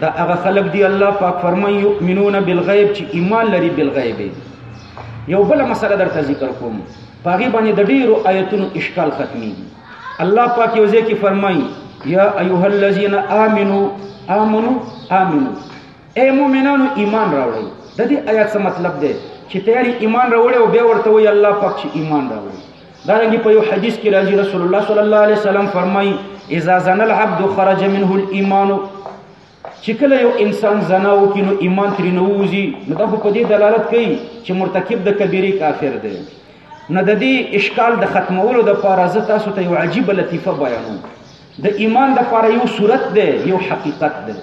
دا هغه خلق دی الله پاک فرمایي یؤمنون بالغیب چې ایمان لري بالغیب یو بل مسله درته ذکر کوم پاغي باندې د ډیرو آیتونو اشکال ختمي الله پاک یو ځکه فرمایي یا ایها الذین آمنو آمنو آمنو اے مؤمنانو ایمان راوړئ د دې آیات څه مطلب دی چې تیاری ایمان راوړی او بیا ورته وی الله پاک چې ایمان راوړي دارنګ په یو حدیث کې راځي رسول الله صلی الله علیه وسلم فرمایي اذا زن العبد خرج منه الايمان چې کله یو انسان زنا وکړي نو ایمان ترې نه ووځي نو دا خو په دې دلالت کوي چې مرتکب د کبیرې کافر دی نه د دې اشکال د ختمولو د پاره زه تاسو ته یو عجیب لطیفه بیانوم د ایمان د پاره یو صورت دی یو حقیقت دی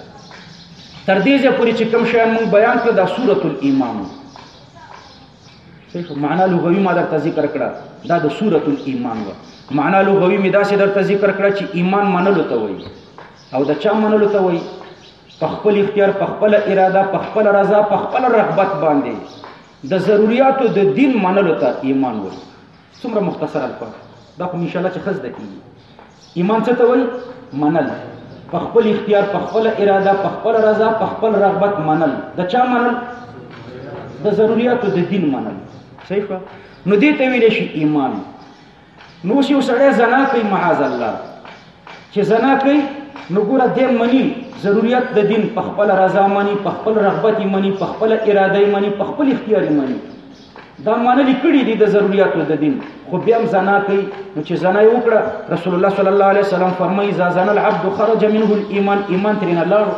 تر دې ځې پورې چې کوم شیان موږ بیان کړ دا صورت الایمان صحیح معنا لغوي ما درته ذکر کړه دا د سورۃ الایمان و معنا لغوي می داسې درته ذکر کړه چې ایمان منلو ته وایي او د چا منلو ته وایي په خپل اختیار په خپل اراده په خپل رضا په خپل رغبت باندې د ضرورتو د دین منلو ته ایمان وایي څومره مختصر الفاظ دا خو انشاءالله چې خزده کیږي ایمان څه ته وایي منل په خپل اختیار په خپل اراده په خپل رضا په خپل رغبت منل د چا منل د ضرورتو د دین منل صحیح شو نو دې ته ویل شي ایمان نو چې وسړی زنا کوي معاذ الله چې زنا کوي نو ګوره دې مني ضرورت د دین په خپل رضا مني په خپل رغبت مني په خپل اراده مني په خپل اختیار مني دا منلي کړي دي د ضرورتو د دین خو بیا هم زنا کوي نو چې زنا یې وکړه رسول الله صلی الله علیه وسلم فرمایي اذا زنا العبد خرج منه الايمان ایمان ترې نه لاړو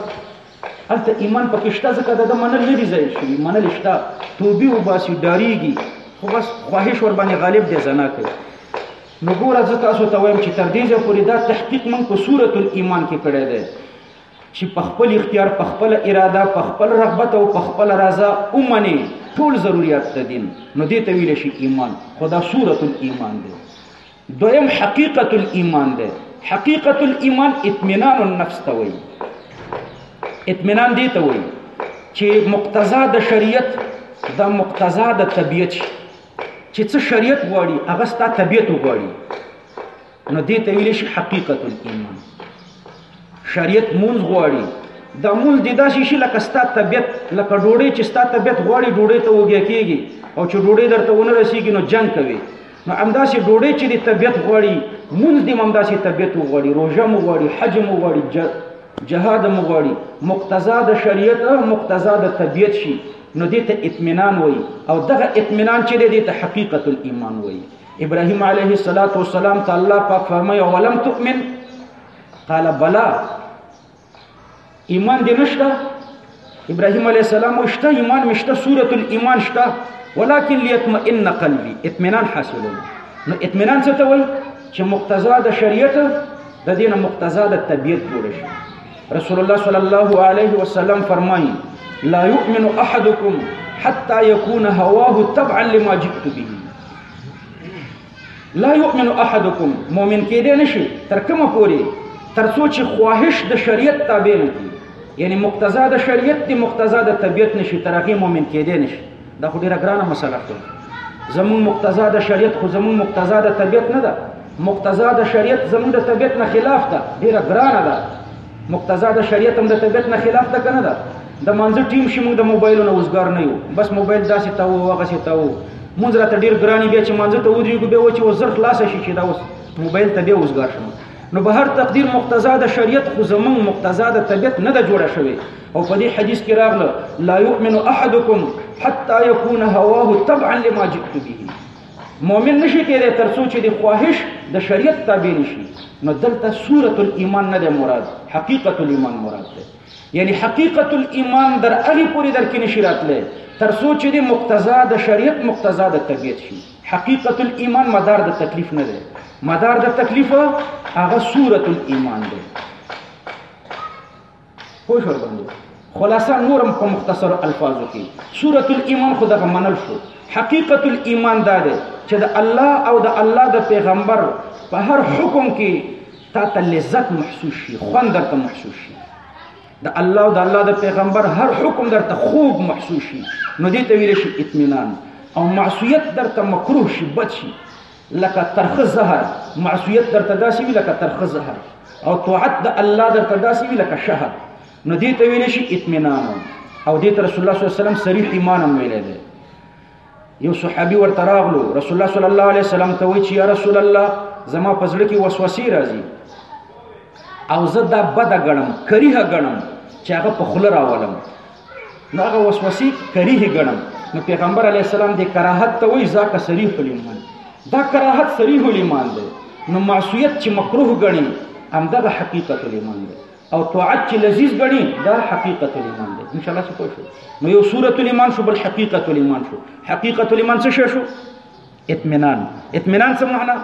هلته ایمان پکې شته ځکه دا د منل نه دي ځای شوي منل شته توبې وباسي ډاریږي خو بس خواهش ور باندې غالب دی زنا کوي نو ګوره زه تاسو ته وایم چې تر دې ځای پورې دا تحقیق موږ په سورة الایمان کې کړی دی چې په خپل اختیار په خپل اراده په خپل رغبت او په خپل رضا اومني ټول ضرورت د دین نو دې ته ویل شي ایمان خدا صورت الايمان دی دویم حقیقت الايمان دی حقیقت الايمان اطمینان النفس ته وایي اطمینان دې ته وایي چې مقتضا د شریعت دا مقتضا د طبیعت چې څه شریعت غواړي هغه ستا طبیعت غواړي نو دې ته ویل شي حقیقت الايمان شریعت مونږ غواړي دا مونږ د داسې شي لکه ستا طبیعت لکه ډوډۍ چې ستا طبیعت غواړي ډوډۍ ته وګیا کیږي او چې ډوډۍ درته ونه رسیږي نو جنگ کوي نو همداسې ډوډۍ چې د طبیعت غواړي مونږ دې همداسې طبیعت غواړي روژه مو غواړي حج مو غواړي جهاد مو غواړي مقتضا د شریعت او مقتضا د طبیعت شي نو دې ته اطمینان وایي او دغه اطمینان چې دی دې ته حقیقت الايمان وایي ابراهيم عليه الصلاه والسلام ته الله پاک فرمایي ولم تؤمن قال بلا ایمان دې نشته ابراهيم عليه السلام وشته ایمان مشته سوره الايمان شته ولكن ليطمئن قلبي اطمینان حاصلوم نو اطمینان څه ته وایي چې مقتضا د شریعت د دین مقتضا د طبیعت جوړ شي رسول الله صلی الله علیه وسلم فرمایي لا يؤمن احدكم حتى يكون هواه تبعا لما جئت به لا یؤمن احدکم مؤمن کېدی نشي تر کومه پورې تر څو چې خواهش د شریعت تابع نه کړي یعنی مقتضا د شریعت دی مقتضا د طبیعت نشي تر هغه مؤمن کېدی نشي دا خو ډیره ګرانه مسله ده زمون مقتضا د شریعت خو زمون مقتضا د طبیعت نه ده مقتضا د شریعت زمون د طبیعت نه خلاف ده ډیره ګرانه ده مقتضا د شریعت هم د طبیعت نه خلاف ده کنه ده د مانځه ټیم شي موږ د موبایل نه وزګار نه یو بس موبایل داسې تاو او هغه سي تاو موږ راته ډیر ګرانی بیا چې مانځه ته ودرېږو بیا و چې وزر خلاص شي چې دا اوس موبایل ته بیا وزګار شم نو به هر تقدیر مقتضا د شریعت خو زمون مقتضا د طبیعت نه د جوړه شوی او په دې حدیث کې راغله لا یؤمن احدکم حتا یکون هواه تبعا لما جئت به مؤمن نشي کېدای تر څو چې د خواهش د شریعت تابع نشي نو دلته سورۃ الایمان نه مراد حقیقت الایمان مراد ده یعنی حقیقت الايمان در هغه پوری در کې نشی راتله تر څو چې د مقتضا د شریعت مقتضا د طبیعت شي حقیقت الايمان مدار د تکلیف نه دی مدار د تکلیف هغه صورت الايمان دی پوه شو باندې خلاصه نورم په مختصر الفاظو کې صورت الايمان خو دغه منل شو حقیقت الايمان دا دی چې د الله او د الله د پیغمبر په هر حکم کې تا ته لذت محسوس شي خوند درته محسوس شي د الله او د الله د پیغمبر هر حکم درته خوب محسوس شي نو دې ته ویل شي اطمینان او معصیت درته مکروه شي بد شي لکه ترخه زهر معصیت درته داسې وي لکه ترخه زهر او طاعت د الله درته داسې وي لکه شهد نو دې ته ویل شي اطمینان او دې ته رسول الله صلی الله علیه وسلم صریح ایمان هم ویلی دی یو صحابي ورته راغلو رسول الله صلی الله علیه وسلم ته وی چې یا رسول الله زما په زړه کې وسوسې راځي او زه دا بد غړم کریه غړم چې هغه په خله راولم نو هغه وسوسې کریه غړم نو پیغمبر علی السلام د کراهت ته وی ځکه صریح الایمان دا کراهت صریح الایمان دی نو معصیت چې مکروه غړي همدغه حقیقت الایمان دی او طاعت چې لذیذ غني دا حقیقت الایمان دی ان شاء الله څه پوه شو نو یو صورت الایمان شو بل حقیقت الایمان شو حقیقت الایمان څه شو اطمینان اطمینان څه معنا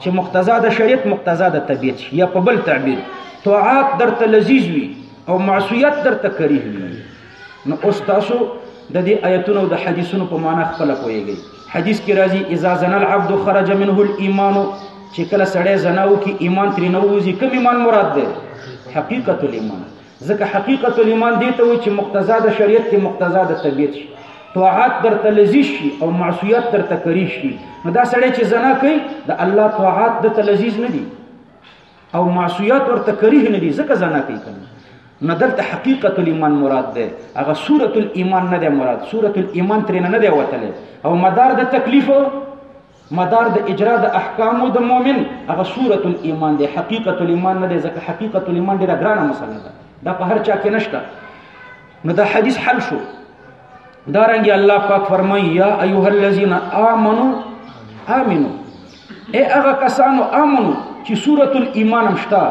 چې مقتضا د شریعت مقتضا د طبیعت شي یا په بل تعبیر طاعات درته لذیذ وي او معصیت درته کریه وي نو اوس تاسو د دې آیتونو او د حدیثونو په معنا خپل پوهیږئ حدیث کې راځي اذا زنا العبد خرج منه الايمان چې کله سړی زنا وکي ایمان ترې نه وځي کوم ایمان مراد ده حقیقت الايمان ځکه حقیقت الايمان دی ته وي چې مقتضا د شریعت کې مقتضا د طبيعت شي طاعت در تلزی شي او معصیت در تکری شي نو دا سړی چې زنا کوي د الله طاعت د تلزیز نه دي او معصیات ورته کریه نه دي ځکه زنا کوي کنه نه دلته حقیقت الايمان مراد ده هغه سورۃ الايمان نه ده مراد سورۃ الايمان ترې نه ده وتله او مدار د تکلیف مدار د اجرا د احکام د مؤمن هغه سورۃ الايمان ده حقیقت الايمان نه ده ځکه حقیقت الايمان ډیره ګرانه مسله ده دا په هر چا کې نشته نو دا حدیث حل شو دارنګ الله پاک فرمایي یا ایها الذین آمنو آمنو اے هغه کسانو آمنو چې سورۃ الایمان هم شته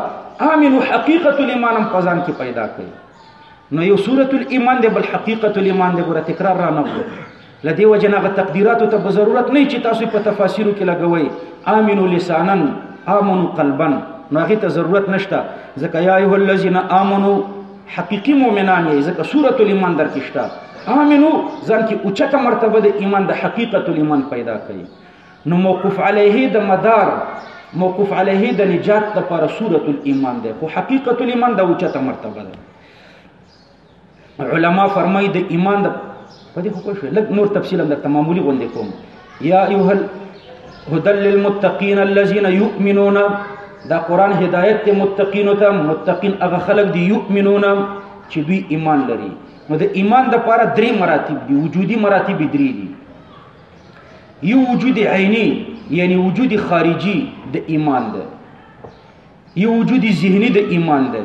آمنو حقیقت الایمان هم پزان کې پیدا کړي نو یو سورۃ الایمان دی بل حقیقت الایمان دی ګوره تکرار را نه کړو لدی وجنه غ تقدیرات ته به ضرورت نه چې تاسو په تفاسیرو کې لګوي آمنو لسانا آمنو قلبا نو هغه ته ضرورت نشته ځکه یا ایه الذین آمنو حقیقی مؤمنان یې ځکه سورۃ الایمان درکې شته امنو ځان کې اوچته مرتبه د ایمان د حقیقت الایمان پیدا کړي نو موقوف علیه د مدار موقوف علیه د نجات لپاره سورۃ الایمان ده خو حقیقت الایمان د اوچته مرتبه ده علما فرمایي د ایمان د په دې خو پوه شوې لږ نور تفصیل هم درته معمولي غوندې کوم یا ایها هدل للمتقین الذین یؤمنون دا قران هدایت ته متقین ته متقین هغه خلق دی یؤمنون چې دوی ایمان لري نو د ایمان د پاره درې مراتب دي وجودي مراتب درې دي یو وجود عینی یعنی وجود خارجي د ایمان ده یو وجود ذهني د ایمان ده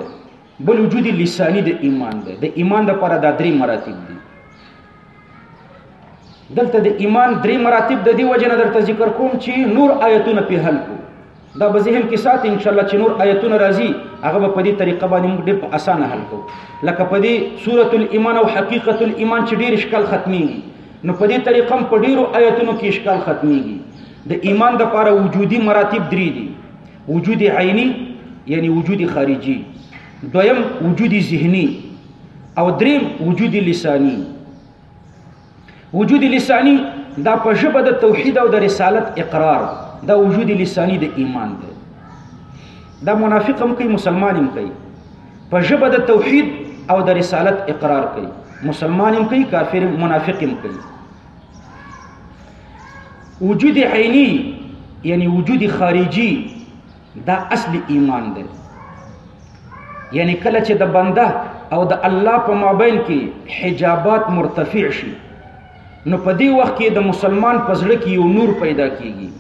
بل وجود لسانی د ایمان دی د ایمان لپاره دا درې مراتب دي دلته د ایمان درې مراتب د دې وجه نه درته ذکر کوم چې نور آیتونه په حل کو دا به ذهن کې سات ان شاء الله چې نور آیتونه راځي هغه به په دې طریقه باندې موږ ډېر په اسانه حل کو لکه په دې سورۃ الایمان او حقیقت الایمان چې ډېر اشکال ختميږي نو په دې طریقه په ډېرو آیتونو کې اشکال ختميږي د ایمان د لپاره وجودي مراتب درې دي وجود عینی یعنی وجود خارجی دویم وجود ذهنی او دریم وجود لسانی وجود لسانی دا په ژبه د توحید او د رسالت اقرار دا وجود لسانی د ایمان دی دا منافق هم کوي مسلمان هم کوي په ژبه د توحید او د رسالت اقرار کوي مسلمان هم کوي کافر منافق هم کوي وجود عینی یعنی وجود خارجی دا اصل ایمان دی یعنی کله چې د بنده او د الله په مابین کې حجابات مرتفع شي نو په دې وخت کې د مسلمان په زړه کې یو نور پیدا کیږي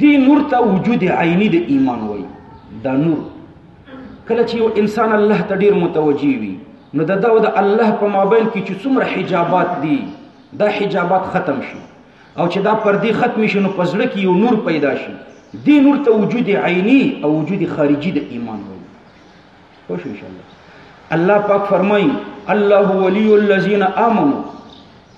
دی نور ته وجود عینی د ایمان وای دا نور کله چې یو انسان الله ته ډیر متوجي وي نو د دا او د الله په مابین کې چې څومره حجابات دي دا حجابات ختم شي او چې دا پردي ختم شي نو پزړه کې یو نور پیدا شي دی نور ته وجود عینی او وجود خارجي د ایمان وي خوش ان شاء الله الله پاک فرمایي الله ولي الذين امنوا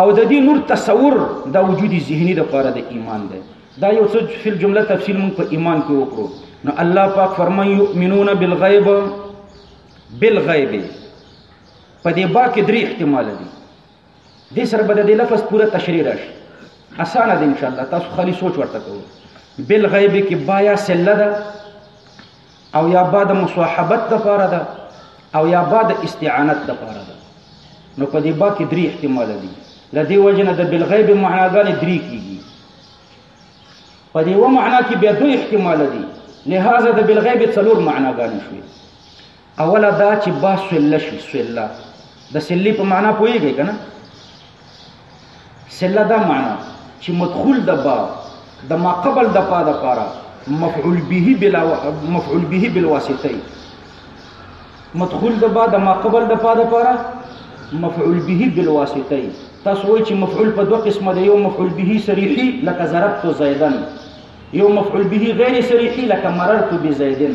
او د دې نور تصور دا وجود ذهني د پاره د ایمان دی دا یو څه فل جمله تفصیل موږ په ایمان کې وکړو نو الله پاک فرمایي یؤمنون بالغیب بالغیب په دې با کې درې احتمال دي دې سره به د دې لفظ پوره تشریح راشي اسانه ده ان شاء الله تاسو خالي سوچ ورته کوئ بالغیب کې بایا سله ده او یا با د مصاحبت د پاره ده او یا با د استعانت د پاره ده نو په دې با کې درې احتمال دي لدی وجنه د بالغیب معناګانې درې کیږي په دې و معنا کې بیا دوه احتمال دي لہذا د بالغیب څلور معناګانې شوي اوله دا چې با سله شي سله د سلی په معنا پوهیږئ کنه صله دا معنی چې مدخول د با د ما قبل د پا د پاره مفعول به بلا مفعول به بالواسطه مدخول د با د ما قبل د پا د پاره مفعول به بالواسطه تاسو وایي چې مفعول په دوه قسمه دی یو مفعول به صریحي لکه ضربت زیدن یو مفعول به غیر صریحي لکه مررت بزیدن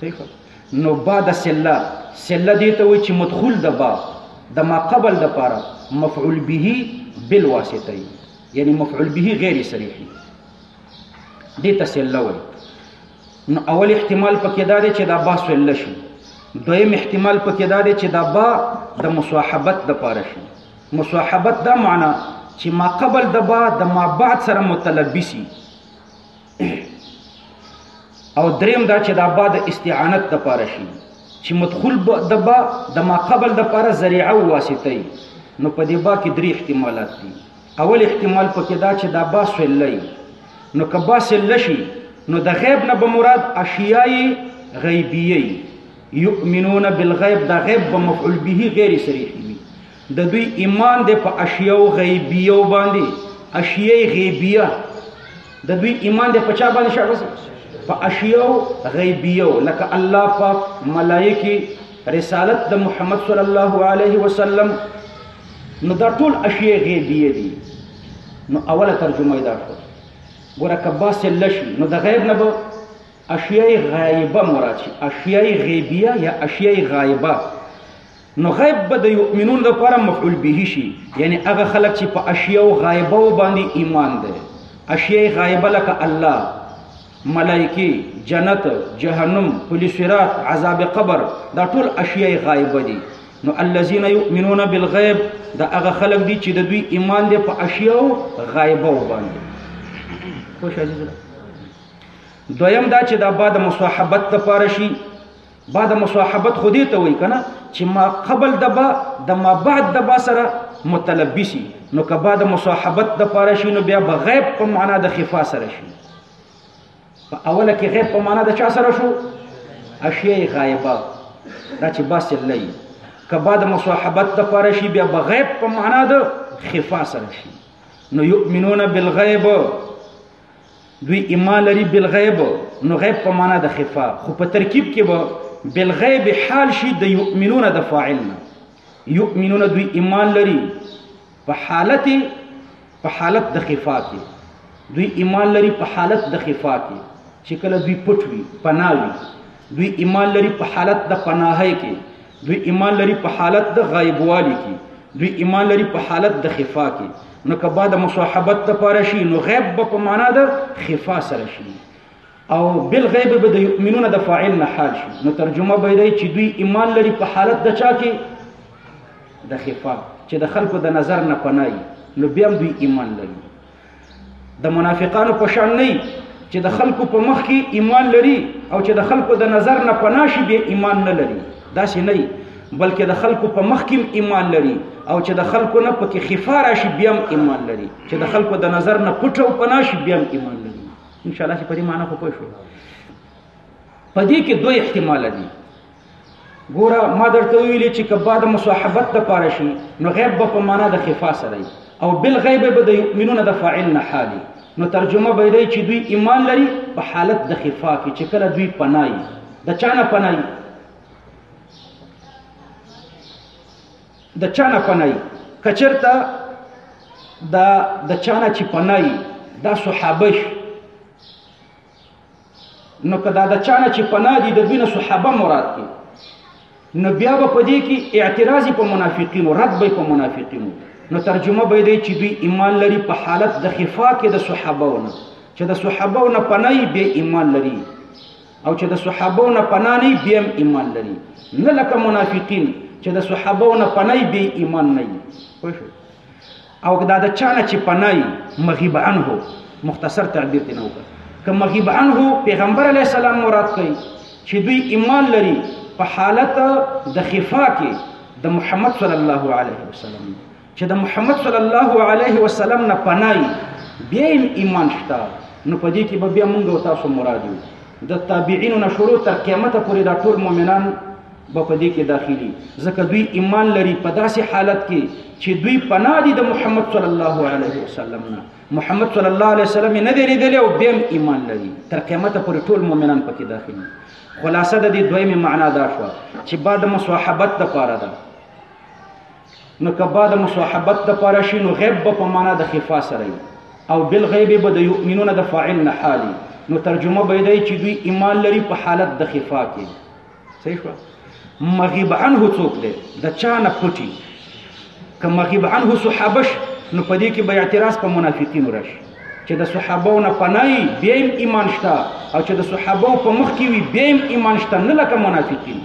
صحیح نو با د سله سله دې ته وي چې مدخول د با د ما قبل د پاره مفعول به بالواسطه یعنی مفعول به غیر صریح دې ته سله وي نو اول احتمال پکې دا دی چې دا با سله شي دویم احتمال پکې دا دی چې دا با د مصاحبت د پاره شي مصاحبت دا معنی چې ما قبل د با د ما بعد سره متلبسي او دریم دا چې دا با د استعانت د پاره شي چې مدخول د با د ما قبل د پاره ذریعه او واسطه نو په دې با کې درې احتمالات دي اول احتمال پکې دا چې دا با سلای نو که با سل شي نو د غیب نه به مراد اشیای غیبیه یؤمنون بالغیب دا غیب به مفعول به غیر صریح د دوی ایمان دی په اشیاء غیبیه باندې اشیاء غیبیه د دوی ایمان دی په چا باندې شابس په اشیاء غیبیه لکه الله پاک ملائکه رسالت د محمد صلی الله علیه وسلم نو دا ټول اشیاء غیبیه دي نو اوله ترجمه دا شو ګوره کباس لشي نو د غیب نه به اشیاء غایبه مراد شي اشیاء غیبیه یا اشیاء غایبه نو غیب به د یؤمنون لپاره مفعول به شي یعنی هغه خلک چې په اشیاء او غایبه باندې ایمان دی اشیاء غایبه لکه الله ملائکی جنت جهنم پولیس صراط عذاب قبر دا ټول اشیاء غایبه دي نو الذين يؤمنون بالغیب دا هغه خلک دي چې د دوی ایمان دی په اشیاء غایبه باندې خوش عزیز دویم دا چې دا بعد مصاحبت لپاره شي بعد مصاحبت خو دې ته وای کنه چې ما قبل د با د ما بعد د با سره متلبسي نو که بعد مصاحبت د پاره شي نو بیا به غیب په معنا د خفا سره شي په اوله کې غیب په معنا د چا سره شو اشیاء غایبه دا چې باسي لای که بعد مصاحبت د پاره شي بیا به غیب په معنا د خفا سره شي نو یؤمنون بالغیب دوی ایمان لري بالغیب نو غیب په معنا د خفا خو په ترکیب کې به بالغیب حال شي د یؤمنون د فاعل نه یؤمنون دوی ایمان لري په حالت په حالت د خفا کې دوی ایمان لري په حالت د خفا کې چې کله دوی پټوي پناوي دوی ایمان لري په حالت د پناهۍ کې دوی ایمان لري په حالت د غایبوالي کې دوی ایمان لري په حالت د خفا کې نو که بعد مصاحبت د پاره شي نو غیب به په معنا د خفا سره شي او بل غیب به د یؤمنون د فاعل نه حال شي نو ترجمه به دی چې دوی ایمان لري په حالت د چا کې د خفا چې د خلکو د نظر نه پناي نو بیا دوی ایمان لري د منافقانو په شان نه چې د خلکو په مخ کې ایمان لري او چې د خلکو د نظر نه پناشي به ایمان نه لري دا سې نه بلکې د خلکو په مخ کې ایمان لري او چې د خلکو نه پکې خفا راشي بیا ایمان لري چې د خلکو د نظر نه پټ او پناشي بیا ایمان لري ان شاء الله چې په دې معنی خو پوه شو په دې کې دوه احتمال دي ګوره ما درته ویلې چې که بعد مصاحبت د پاره شي نو غیب به په معنا د خفا سره او بل غیب به د یؤمنون د فاعل نه حالي نو ترجمه به دی چې دوی ایمان لري په حالت د خفا کې چې کله دوی پناي د چانه پناي د چانه پناي کچرته دا د چانه چې پناي دا صحابه نو کدا د چانه چې پناه دي د دوی نه صحابه مراد دي نو بیا به پدې کې اعتراض په منافقینو رد به په منافقینو نو ترجمه به دی چې دوی ایمان لري په حالت د خفا کې د صحابهونو چې د صحابهونو پنای به ایمان لري او چې د صحابهونو پنانی به هم ایمان لري نه لکه منافقین چې د صحابهونو پنای به ایمان نه وي او دا د چانه چې پنای مغیب عنه مختصر تعبیر دی نو که مغیب عنه پیغمبر علی السلام مراد کوي چې دوی ایمان لري په حالت د خفا کې د محمد صلی الله علیه وسلم چې د محمد صلی الله علیه وسلم نه پنای بیا ایمان شته نو په دې کې به بیا موږ تاسو مراد یو د تابعین نه شروع تر قیامت پورې دا ټول مؤمنان به په دې کې داخلي ځکه دوی ایمان لري په داسې حالت کې چې دوی پناه دي د محمد صلی الله علیه وسلم نه محمد صلی الله علیه وسلم نه دی لیدلی او بیا ایمان لري تر قیامته پورې ټول مؤمنان پکې داخلي خلاصه د دې دویمه معنا دا شو چې بعد مصاحبت د پاره ده نو که بعد مصاحبت د پاره شي نو غیب په معنا د خفا سره او بالغیب به د یؤمنون د فاعل نه حالي نو ترجمه به دی چې دوی ایمان لري په حالت د خفا کې صحیح شو مغیب عنه څوک دی د چا نه پټي که مغیب عنه صحابش نو په دې کې به اعتراض په منافقینو راشي چې د صحابو نه پنای بیا ایمان شته او چې د صحابو په مخ کې وي بیا ایمان شته نه لکه منافقین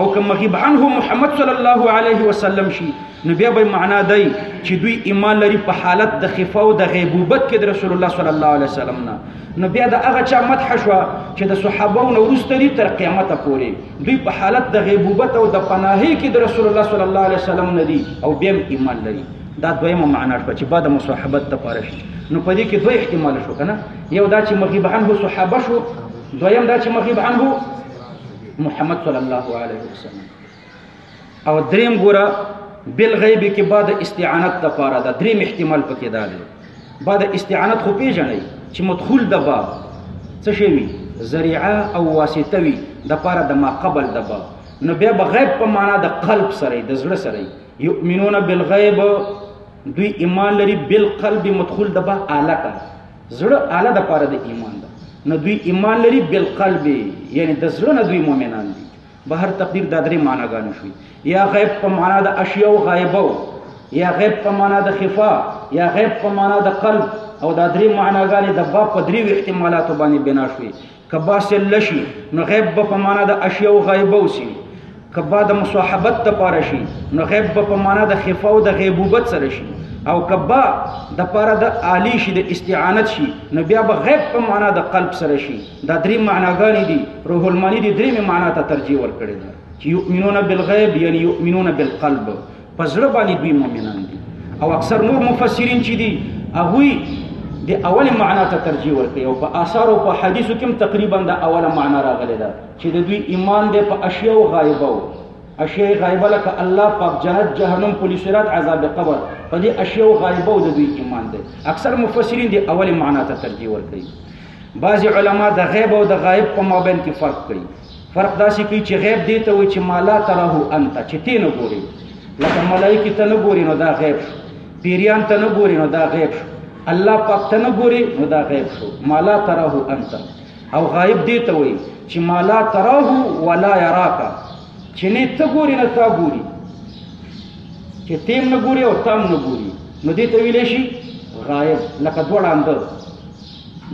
او که مغیب عنه محمد صلی الله علیه وسلم شي نو بیا به معنا دی چې دوی ایمان لري په حالت د خفا او د غیبوبت کې د رسول الله صلی الله علیه وسلم نه نو بیا د هغه چا مدح شو چې د صحابه نو ورسته دي تر قیامت پورې دوی په حالت د غیبوبت او د پناهي کې د رسول الله صلی الله علیه وسلم ندي او بیا ایمان لري دا دویمه معنا شو چې بعد مصاحبت ته پاره شي نو په دې کې دوه احتمال شو کنه یو دا چې مغیب عنه صحابه شو دویم دا چې مغیب عنه محمد صلی الله علیه وسلم او دریم ګوره بل غیب کې بعد استعانت د پاره دا دریم احتمال پکې دا دی بعد استعانت خو پیژنې چې مدخول د باب څه شي وي ذریعه او واسطه وي د پاره د ما قبل د باب نو بیا به غیب په معنا د قلب سره د زړه سره یؤمنون بالغیب دوی ایمان لري بالقلب مدخول د باب اعلی کا زړه اعلی د پاره د ایمان ده نو دوی ایمان لري بالقلب یعنی د زړه نه دوی مؤمنان دي به هر تقدیر دا درې معناګانې شوي یا غیب په معنا د اشیاء او غایبه یا غیب په معنا د خفا یا غیب په معنا د قلب او دا درې معناګانې د باب په درې احتمالاتو باندې بنا شوي کبا سل شي نو غیب په معنا د اشیاء او غایبه وسی کبا د مصاحبت ته پاره شي نو غیب په معنا د خفا او د غیبوبت سره شي او کبا د پاره د عالی شي د استعانت شي نو بیا به غیب په معنا د قلب سره شي دا درې معناګانې دي روح المانی دي درې معنا ته ترجیح ورکړي ده چې یؤمنون بالغیب یعنی یؤمنون بالقلب پزړه باندې دوی مؤمنان دي او اکثر نور مفسرین چې دي هغه د اول معنا ته ترجیح ورکړي او په آثار او په حدیثو کې تقریبا دا اوله معنا راغلي ده چې د دوی ایمان دی په اشیاء او غایبه او اشیاء غایبه لکه الله پاک جنت جهنم پولیس صراط عذاب قبر په دې اشیاء غایبه او د دوی ایمان دی اکثر مفسرین د اول معنا ته ترجیح ورکړي بعضی علما د غیب او د غایب په مابین کې فرق کوي فرق داسې کوي چې غیب دی ته وي چې ما لا تراه انت چې تی نه ګوري لکه ملایکی ته نه ګوري نو دا غیب شو پیریان ته نه ګوري نو دا غیب شو الله پاک ته نه ګوري نو دا غیب شو ما لا تراه انت او غایب دی ته وي چې ما لا تراه ولا يراك چې نه ته ګوري نه تا ګوري چې تیم نه ګوري او تام نه ګوري نو دې ته ویل شي غایب لکه دوړاند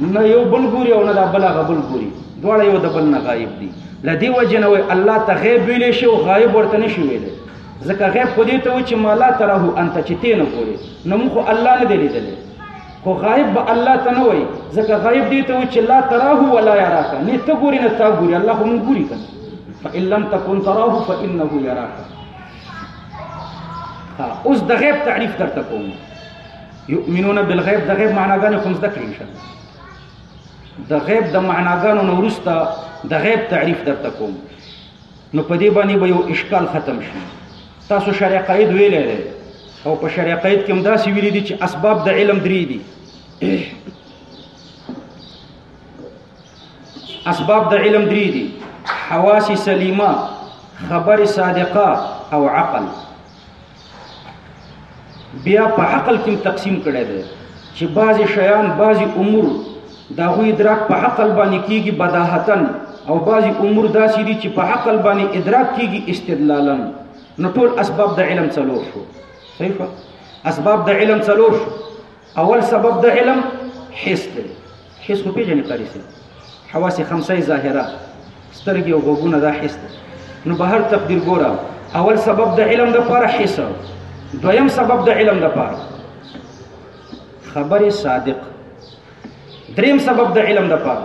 نه یو بل ګوري او نه دا بل غبل ګوري دواړه یو د بل نه غایب دي لدی وجه نه وي الله ته غیب ویلې شي او غایب ورته نشي ویلې ځکه غیب خو دې ته و چې ما لا تراه انت چې ته نه ګوري نو موږ الله نه دی لیدلې خو غایب به الله ته نه وي ځکه غایب دې ته و چې لا تراه ولا یراک نه ته ګوري نه تا ګوري الله خو موږ ګوري کنه فإن لم تكن تراه فإنه يراك ها اوس د غیب تعریف درته کوم یؤمنون بالغیب د غیب معناګانې خو زده کړئ ان شاء الله د غیب د معناګانو نه وروسته د غیب تعریف درته کوم نو په دې باندې به یو اشکال ختم شي تاسو شرع قید ویلې دی او په شرع قید کې هم داسې ویلي دي چې اسباب د علم درې دي اسباب د علم درې دي حواس سلیمه خبر صادقه او عقل بیا په عقل کې تقسیم کړی دی چې بعضی شیان بعضی امور دا غوی ادراک په عقل باندې کیږي بداهتن او بعضی امور داسې دي چې په عقل باندې ادراک کیږي استدلالا نو ټول اسباب د علم څلور شو صحیح اسباب د علم څلور شو اول سبب د علم حس دی حس خو پیژنې قاری سي حواس خمسه ظاهره سترګې او غوږونه دا حس دی نو به هر تقدیر ګوره اول سبب د علم د پاره حس دویم سبب د علم د پاره خبر صادق دریم سبب د علم د پاره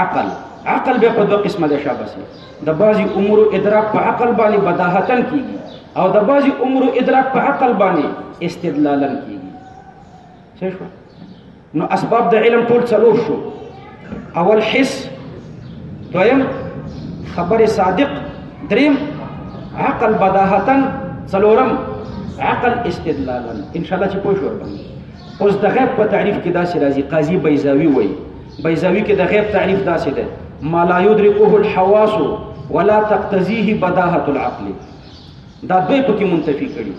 عقل عقل به په دوه قسمه ده شابه سي د بعضي امور ادراک په عقل باندې بداهتن کیږي او د بعضي امور ادراک په عقل باندې استدلالن کیږي څه شو نو اسباب د علم ټول څلور شو اول حس دویم خبر صادق دریم عقل بداهتن څلورم عقل استدلالن ان شاء الله چې پوه شو اوس د غیب په تعریف کې داسې راځي قاضي بیزاوی وایي بیزاوی کې د غیب تعریف داسې ده ما لا یدرکه الحواس ولا تقتضیه بداهه العقل دا دوی پکې منتفي کړي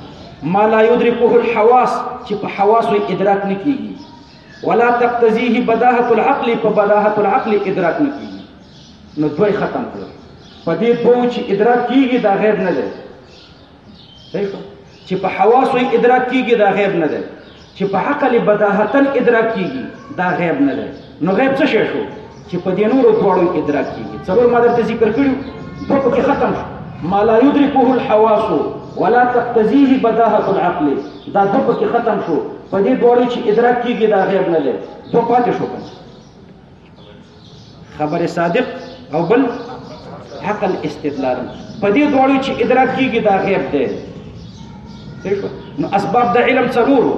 ما لا یدرکه الحواس چې په حواسو ادراک نه کیږي ولا تقتضیه بداهه العقل په بداهه العقل ادراک نه کیږي نو دوی ختم کړو په دې دوه چې ادراک کیږي دا غیب نه ده صحیح چې په حواس او ادراک کیږي دا غیب نه دی چې په عقل بداهتن ادراک کیږي دا غیب نه دی نو غیب څه شي شو چې په دې نورو دواړو ادراک کیږي څلور ما درته ذکر کړو دوه پکې ختم شو ما لا يدركه الحواس ولا تقتضيه بداهه العقل دا دوه پکې ختم شو په دې دواړو چې ادراک کیږي دا غیب نه دی دوه پاتې شو خبر صادق او بل عقل استدلال په دې دوړو چې ادراک کیږي دا غیب دی نو اسباب د علم څلورو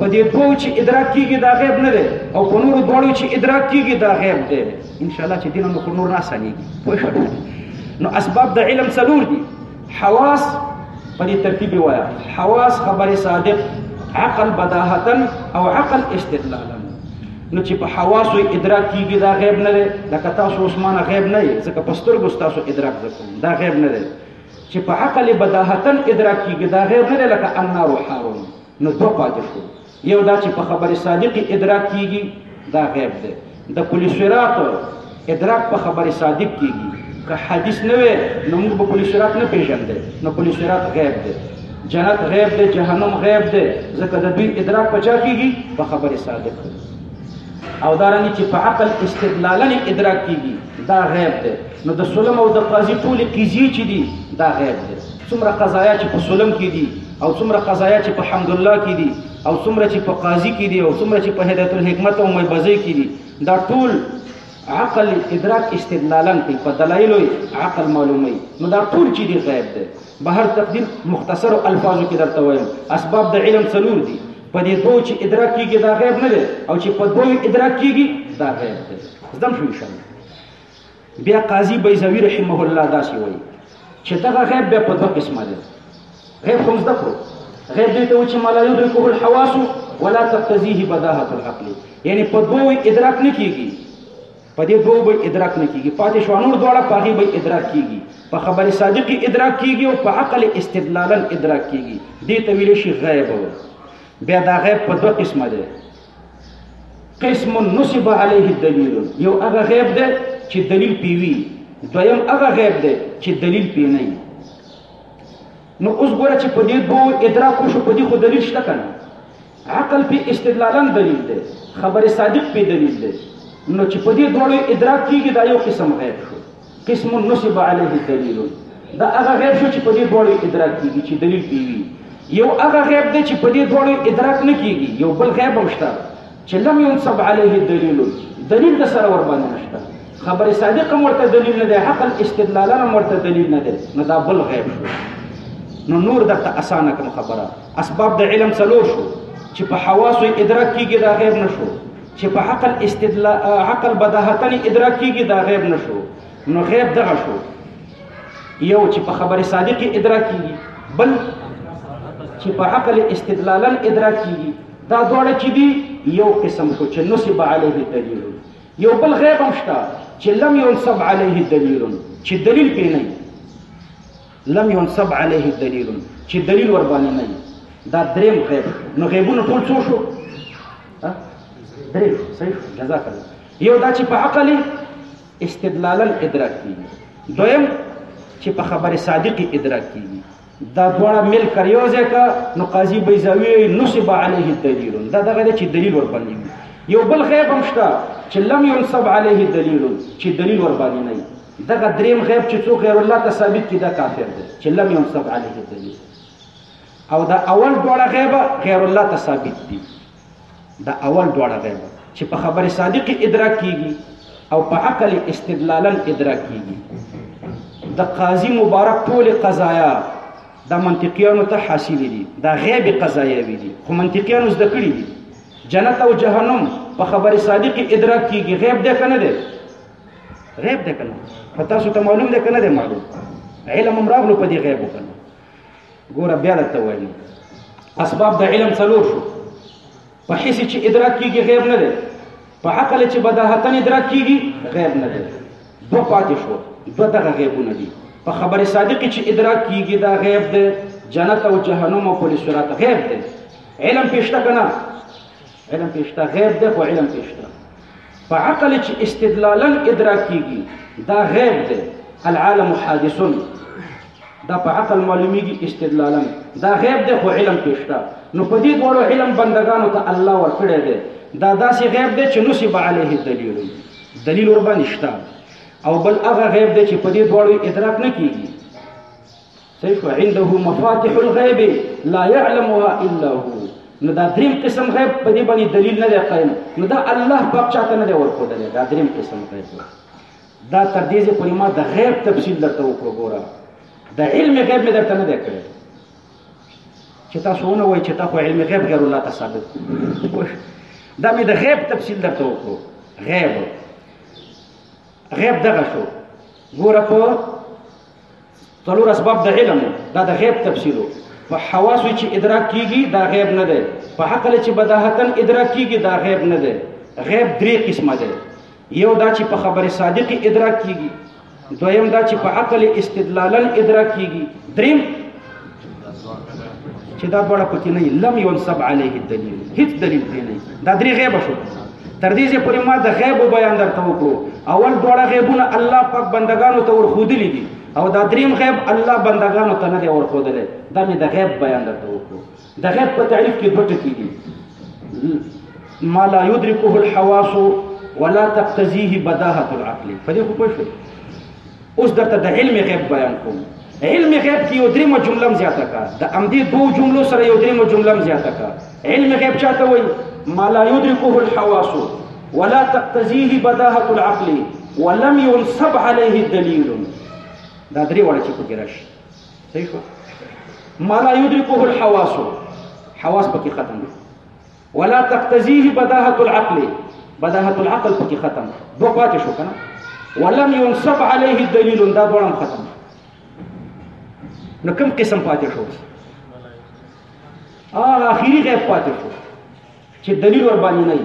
په دې دوه چې ادراک کیږي دا غیب نه دی او په نورو دوړو چې ادراک کیږي دا غیب دی ان شاء الله چې دینه نو نور نه سميږي نو اسباب د علم څلور دي حواس په دې ترتیب وایا حواس خبر صادق عقل بداهتا او عقل استدلالا نو چې په حواسو ادراک کیږي دا غیب نه دی لکه تاسو عثمان غیب نه دی ځکه په سترګو تاسو ادراک وکړم دا غیب نه دی چې په عقل بداهتن ادراک کیږي دا غیب نه دی لکه النار حارون نو دوه پاتې شو یو دا چې په خبر صادقي ادراک کیږي دا غیب دی د پولیسورات ادراک په خبر صادق کیږي که حدیث نه وي نو موږ به پولیس رات نه پیژندل نو پولیس رات غیب دی جنت غیب دی جهنم غیب دی ځکه د دوی ادراک پچا کیږي په خبره صادق او دارنګ چې په عقل استدلالا ادراک کیږي دا غیب دی نو د سلم او د قاضي ټول کیږي چې دي دا غیب دی څومره قضایا چې په سلم کې دي او څومره قضایا چې په حمد الله کې دي او څومره چې په قاضي کې دي او څومره چې په هدایت الحکمت او مبزه کې دي دا ټول عقل ادراک استدلالا کوي په دلایلو عقل معلومي نو دا ټول چې دی غیب دی بهر تقدیر مختصر الفاظو کې درته وایم اسباب د علم څلور دي په دې دوه چې ادراک کیږي دا غیب نه دی او چې په دوه ادراک کیږي دا غیب دی زدم شو ان شاء الله بیا قاضي بیزوی رحمه الله داسې وایي چې دغه غیب بیا په دوه قسمه دی غیب خو زده کړو غیب دې ته و چې ما لا یدرکه الحواس ولا تقتضیه بداهة العقل یعنی په دوه ادراک نه کیږي په دې دوه به ادراک نه کیږي پاتې شو نور دواړه په هغې به ادراک کیږي په خبر صادق ادراک کیږي او په عقل استدلالا ادراک کیږي دې ته ویل شي غیب بیا دا غیب په دوه قسمه دی قسم نصب علیه الدلیل یو هغه غیب دی چې دلیل پیوي دویم هغه غیب دی چې دلیل پی نه نو اوس ګوره چې په دې دوه ادراک وشو په دې خو دلیل شته کنه عقل په استدلالا دلیل دی خبر صادق په دلیل دی نو چې په دې دوه ادراک کیږي دا یو قسم غیب شو قسم نصب علیه دلیل دا هغه غیب شو چې په دې دوړو ادراک کیږي چې دلیل پیوي یو هغه غیب دی چې په دې دوړو ادراک نه کیږي یو بل غیب هم شته چې لم ينصب عليه دلیل دلیل د سره ور باندې نشته خبره صادقه مرته دلیل نه ده حق الاستدلال نه مرته دلیل نه ده نو دا بل غیب شو نو نور درته اسانه کوم خبره اسباب د علم څلور شو چې په حواسو ادراک کیږي دا غیب نشو چې په عقل استدلا عقل بداهتن ادراک کیږي دا غیب نشو نو غیب دغه شو یو چې په خبره صادق ادراک کیږي بل چې په عقل استدلالا ادراک کیږي دا دواړه چې دي یو قسم شو چې نصب علیه دلیل یو بل غیب هم شته چې لم ينصب علیه دلیل چې دلیل پې نه لم ينصب عليه دليل چې دلیل ور باندې نه وي دا دریم غیب نو غیبونه ټول څو شو دریم صحیح جزاک الله یو دا چې په عقل استدلالا ادراک کیږي دویم چې په خبره صادقي ادراک کیږي دا دواړه مل کر یو ځای کا نو قاضي بیزاوی نصب عليه دلیل دا دغه چې دلیل ور باندې یو بل غیب هم شته چې لم ينصب عليه دلیل چې دلیل ور باندې نه دغه دریم غیب چې څوک غیر الله ته ثابت کړي دا کافر دی چې لم ينصب عليه الدليل او دا اول دواړه غیب غیر الله ته ثابت دي دا اول دواړه غیب چې په خبره صادق ادراک کیږي او په عقل استدلالا ادراک کیږي د قاضي مبارک ټول قضایا د منطقيانو ته حاصل دي دا غیب قضایا وي دي خو منطقيانو زده کړی دي جنت او جهنم په خبره صادق ادراک کیږي غیب ده کنه ده غیب ده کنه په تاسو ته معلوم ده کنه ده معلوم علم هم راغلو په دې غیب کنه ګوره بیا درته وایم اسباب د علم څلور شو په حس چې ادراک کیږي غیب نه ده په عقل چې بداهتن ادراک کیږي غیب نه ده دوه پاتې شو دوه دغه غیبونه دي په خبر صادق چې ادراک کیږي دا غیب ده جنت او جهنم او پولیس صراط غیب ده علم پېښته کنه علم کې شته غیب ده خو علم کې شته په عقل چې استدلالا ادراک کیږي دا غیب ده العالم حادث دا په عقل معلومیږي استدلالا دا غیب ده خو علم کې شته نو په دې ډول علم بندگانو ته الله ورکړي ده دا داسې غیب ده چې نصب علیه دلیل دلیل ور باندې شته او بل هغه غیب ده چې په دې ډول ادراک نه کیږي سیف عنده مفاتح الغیب لا يعلمها الا هو نو دا دریم قسم غیب په دې باندې دلیل نه دی قائم نو دا الله پاک چاته نه دی ورکوډل دا دریم قسم غیب دا تر دې چې پرې ما د غیب تفصیل درته وکړو ګوره د علم غیب مې درته نه دی کړی چې تاسو ونه وایي چې تاسو علم غیب غیر الله ته ثابت دا مې د غیب تفصیل درته وکړو غیب غیب دغه شو ګوره په څلور اسباب د علم دا د غیب تفسیر په حواسو چې ادراک کیږي دا غیب نه دی په عقل چې بداهتن ادراک کیږي دا غیب نه دی غیب درې قسمه دی یو دا چې په خبره صادق ادراک کیږي دویم دا چې په عقل استدلالا ادراک کیږي دریم چې دا دواړه پکې نه لم ينصب عليه الدليل هیڅ دلیل پرې نه دا درې غیب شو تر دې چې پرې ما د غیب بیان درته وکړو اول دواړه غیبونه الله پاک بندگانو ته ورخودلې دي او دا دریم غیب الله بندگانو ته نه دی ورخودلې دا مې د غیب بیان درته وکړو د غیب په تعریف کې دوه ټکي دي ما لا يدركه الحواس ولا تقتضيه بداهه العقل فدې خو پوه شئ اوس درته د علم غیب بیان کوم علم غیب کې یو درېمه جمله هم زیاته کا د همدې دوو جملو سره یو درېمه جمله هم زیاته کا علم غیب چاته وایي ما لا یدرکه الحواس ولا تقتضیه بداهة العقل ولم ينصب عليه دلیل دا درې وړه چې پکې راشي صحیح ما لا یدرکه الحواس حواس پکې ختم دي ولا تقتضيه بداهه العقل بداهه العقل پکې ختم دوه پاتې شو کنه ولم ينصب عليه الدليل دا دوه ختم نو کوم قسم پاتې شو اه اخیری غیب پاتې شو چې دلیل ور باندې نه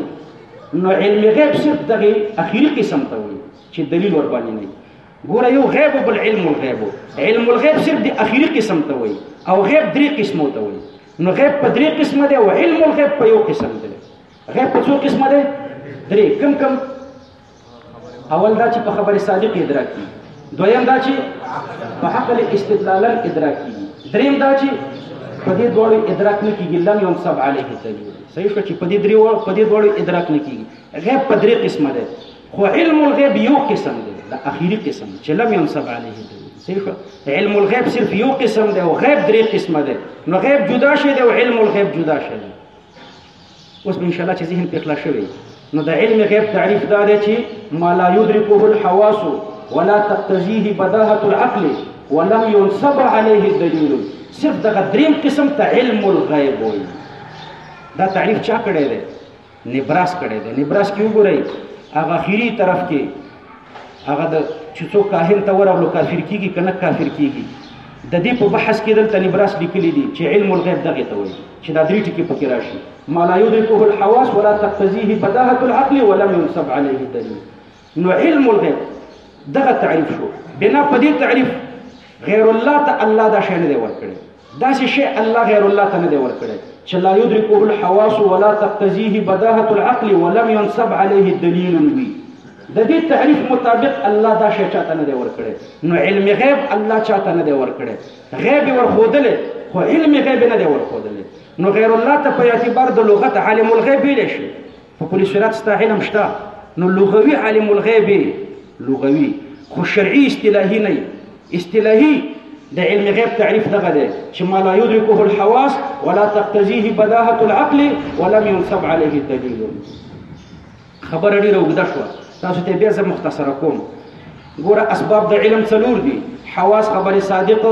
نو علم غیب صرف دغه اخیری قسم ته وایي چې دلیل ور باندې نه ګوره یو غیب بل علم الغیب علم الغیب صرف د اخیری قسم ته وایي او غیب درې قسمو ته وایي نو غیب په درې قسمه دی او علم الغیب په یو قسم دی غیب په څو قسمه دی درې کم کم اول دا چې په خبره صادق ادراک کی دویم دا چې په عقل استدلالا ادراک کی دریم دا چې په دې دوړو ادراک نه کیږي لم یوم سب علیه دلیل صحیح شو چې په دې درې وړو په دې دوړو ادراک نه کیږي غیب په درې قسمه دی خو علم الغیب یو قسم دی دا اخیری قسم چې لم ينصب عليه صرف علم الغیب صرف یو قسم دی او غیب درې قسمه دی نو غیب جدا شي دی او علم الغیب جدا شي دی اوس ان شاء الله چې ذهن پخلا شوی نو د علم غیب تعریف دا دی چې ما لا يدركه الحواس ولا تقتضيه بداهه العقل ولم ينصب عليه دلیل صرف دغه دریم قسم ته علم الغیب وایي دا تعریف چا کړی دی نبراس کړی دی نبراس کې وګورئ هغه اخیری طرف کې هغه د چې څوک کاهن ته ورغلو کافر کیږي کنه کافر کیږي د دې په بحث کې دلته نبراس لیکلي دي چې علم الغیب دغه ته وایي چې دا درې ټکي پکې راشي ما لا یدرکه الحواس ولا تقتضیه بداهه العقل ولم ينسب عليه دلیل نو علم الغیب دغه تعریف شو بنا په دې تعریف غیر الله ته الله دا شی نه دی ورکړی دا شی الله غیر الله ته نه دی ورکړی چې لا یدرکه الحواس ولا تقتضیه بداهه العقل ولم ينسب عليه دلیل وی د دې تعریف مطابق الله دا شی چاته نه دی ورکړی نو علم غیب الله چاته نه دی ورکړی غیب ورخودلې خو علم غیب نه دی ورخودلې نو غیر الله ته په اعتبار د لغت عالم الغیب ویل شي په کلي صراط ستا علم شته نو لغوي عالم الغیب لغوي خو شرعي اصطلاحي نه اصطلاحي د علم غیب تعریف دغه دی چې ما لا یدرکه الحواس ولا تقتضیه بداهه العقل ولم ينصب عليه دلیل خبره ډیره اوږده شوه تاسو ته بیا زه مختصره کوم ګوره اسباب د علم څلور دي حواس خبر صادق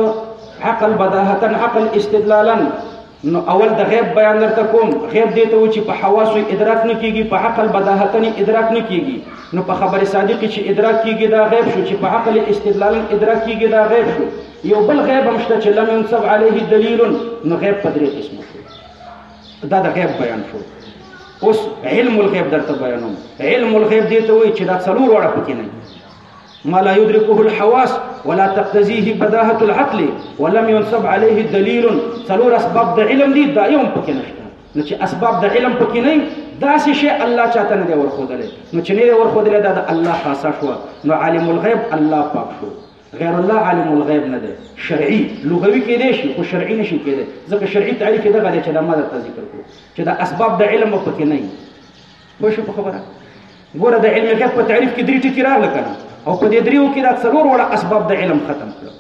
عقل بداهتا عقل استدلالا نو اول د غیب بیان درته کوم غیب دې ته و چې په حواسو ادراک نه کیږي په عقل بداهتنې ادراک نه کیږي نو په خبره صادقې چې ادراک کیږي دا غیب شو چې په عقل استدلال ادراک کیږي دا غیب شو یو بل غیب هم شته چې لم ينصب عليه دلیل نو غیب په درې قسمه شو دا د غیب بیان شو اوس علم الغیب درته بیانوم علم الغیب دې ته وایي چې دا څلور وړه پکې نه ما لا يدركه الحواس ولا تقتضيه بداهة العقل ولم ينصب عليه دليل څلور اسباب د علم دي دا یو پکې نشته نو چې اسباب د علم پکې نه دا څه شی الله چاته نه دی ورخودلې نو چې نه دی ورخودلې دا د الله خاصه شو نو عالم الغیب الله پاک شو غیر الله عالم الغیب نه دی شرعي لغوي کې دی شي خو شرعي نشي کېدی ځکه شرعي تعریف دغه دی چې د ماده ذکر کړو چې د اسباب د علم په کې نه پوه شو په خبره ګوره د علم غیب په تعریف کې درې ټکي راغله کنه او په دې دریو کې دا څلور وړه اسباب د علم ختم کړل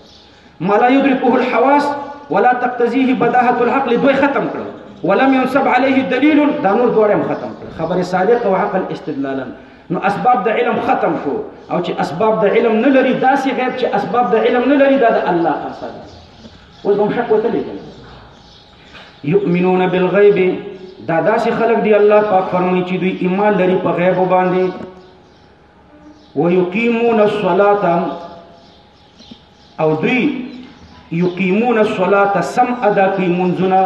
ما لا يدركه الحواس ولا تقتضيه بداهه العقل دوی ختم کړل ولم ينسب عليه دليل دا نور دوړم ختم کړل خبر صادق او عقل استدلالا نو اسباب د علم ختم شو او چې اسباب د علم نه لري داسې غیب چې اسباب د علم نه لري دا د الله خاصه ده اوس هم شک وتلی یؤمنون بالغیب دا داسې خلق دی الله پاک فرمایي چې دوی ایمان لري په غیب باندې ويقيمون الصلاه او دوی یقیمون الصلاه سم ادا کوي منځونه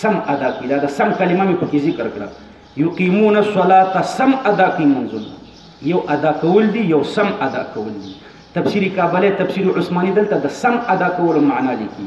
سم ادا کوي دا سم کلمه مې پکې ذکر کړه یقیمون الصلاه سم ادا کوي منځونه یو ادا کول دي یو سم ادا کول دي تفسیری کابله تفسیر عثماني دلته د سم ادا کولو معنا لیکي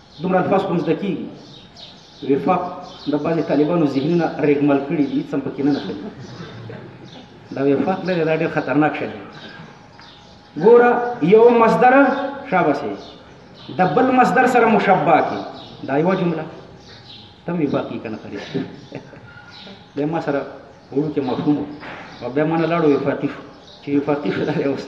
دومره الفاظ کوم زده کیږي وفاق د بعضې طالبانو ذهنونه ریګمل کړي دي هېڅ هم پکې نه نښلي دا وفاق نه دی دا ډېر خطرناک شی دی ګوره یو مصدر شابه سي د بل مصدر سره مشبه کی دا یو جمله تم وفاقی کنه خري د ما سره وړو کې مفهوم او به مانه لاړو وفاقی شو چې وفاقی شو دا اوس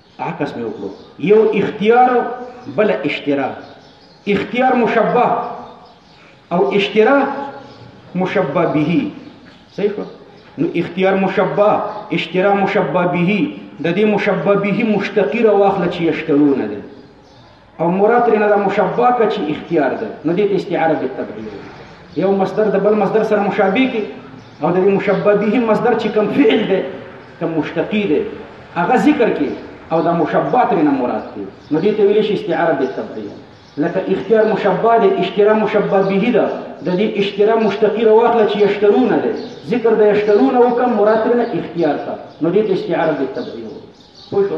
عکس مې وکړو یو اختیار بل اشترا اختیار مشبه او اشترا مشبه به صحیح شو نو اختیار مشبه اشترا مشبه به د دې مشبه به مشتقی را واخله چې یشترونه ده او مراد ترنه دا مشبه که چې اختیار ده نو دې ته استعاره بالتبعیه یو مصدر د بل مصدر سره مشابه کی او د مشبه به مصدر چې کوم فعل ده کوم مشتقی ده هغه ذکر کی او دا مشبه ترنه مراد دی نو دې ته ویل شي استعاره بالتبعیه لکه اختیار مشبه ده اشترا مشبه به ده د دې اشترا مشتقی راوخله چې یشترون ده ذکر د یشترون او کوم مراد ترنه اختیار ده نو دې ته استعاره بالتبعیه پوه شو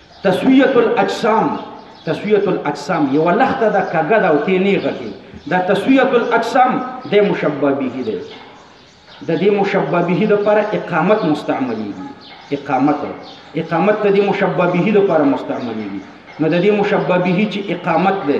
تسویه الاجسام تسویه الاجسام یو لخته ده کګه ده او تی نه غټي دا تسویه الاجسام د مشبه به ده د دې مشبه به د پر اقامت مستعمليږي اقامت اقامت د دې مشبه به د پر مستعمليږي نو د دې مشبه به چې اقامت ده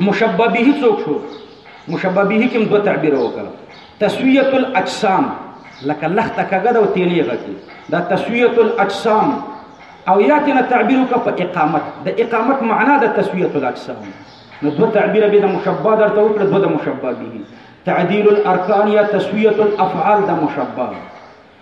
مشبه به څوک شو مشبه به کوم دوه تعبیر وکړه تسویه الاجسام لکه لخته کګه د تیلې غږی دا تسویه الاجسام او یاتنه تعبیر وکړه په اقامت د اقامت معنا د تسویه الاجسام نو دوه تعبیر به د مشبه درته وکړه دوه د مشبه به تعدیل الارکان یا تسویه الافعال د مشبه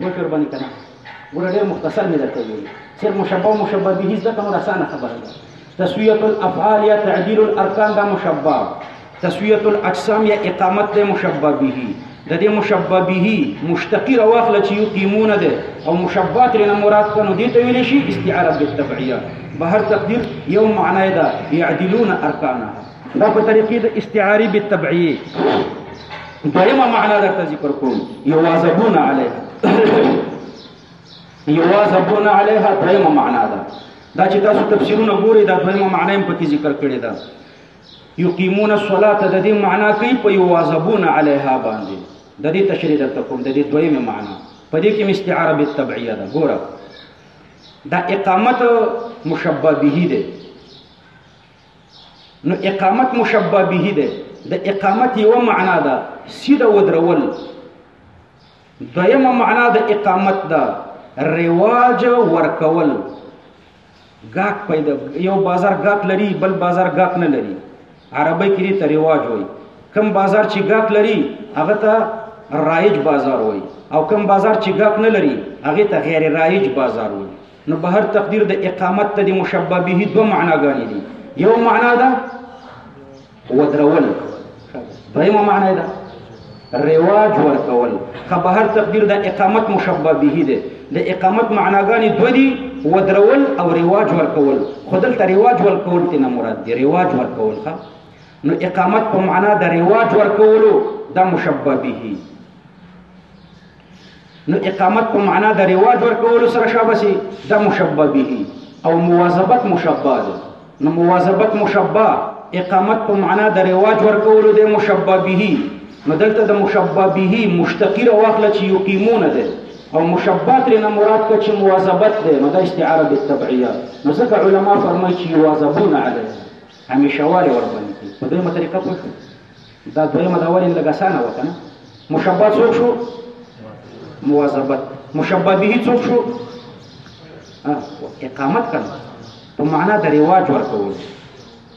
مهرباني کنه ګوره ډير مختصر مې درته ویلي صرف مشبه او مشبه به زده کنور اسانه خبره ده تسویه الافعال یا تعدیل الارکان دا مشبه تسویه الاجسام یا اقامت ده مشبه به د دې مشبه به مشتقی راوخل چې یقیمون ده او مشبه تر نه مراد کنو دي ته ویل شي استعاره بالتبعیه بهر تقدیر یو معنی ده یعدلون ارکانها دا په طریقې د استعاری بالتبعیه دویمه معنا درته ذکر کوم یواظبون علیها یواظبون علیها دویمه معنا ده دا چې تاسو تفسیرونه ګورئ دا دویمه معنا هم پکې ذکر کړې ده یقیمون الصلاة د دې معنا کوي په یواظبون علیها باندې د دې تشریح درته کوم د دې دویمه معنا په دې کې مستعاره بالتبعیه ده ګوره دا اقامت مشبه به ده نو اقامت مشبه به ده د اقامت یو معنا ده سیده ودرول دویمه معنا د اقامت ده رواج ورکول غاک پیدا یو بازار غاک لري بل بازار غاک نه لري عربی کې ته رواج وای کم بازار چې غاک لري هغه ته رایج بازار وای او کم بازار چې غاک نه لري هغه ته غیر رایج بازار وای نو په هر تقدیر د اقامت ته د مشبه به دوه معناګانې دي یو معنا ده ودرول دویمه معنا ده رواج ورکول خو په هر تقدیر د اقامت مشبه به دي د اقامت معناګانې دوه دي ودرول او رواج ورکول خو دلته رواج ورکول ته نه مراد دی رواج ورکول ښه نو اقامت په معنا د رواج ورکولو دا مشبه به نو اقامت په معنا د رواج ورکولو سره شابسي د مشبه به او مواظبت مشبه ده نو مواظبت مشبه اقامت په معنا د رواج ورکولو د مشبه به نو دلته د مشبه به مشتقی واخله چې یقیمون ده او مشبه تر نه مراد کچ مواظبت ده نو د استعاره بالتبعیه نو ځکه علما فرمایي چې واظبون علیه همیشه والي ورباندې په دې مطلقه پوښتنه دا دویمه دا ولې لږ اسانه وه کنه مشبه څوک شو مواظبت مشبه به څوک شو اقامت کنه په معنا د رواج ورکول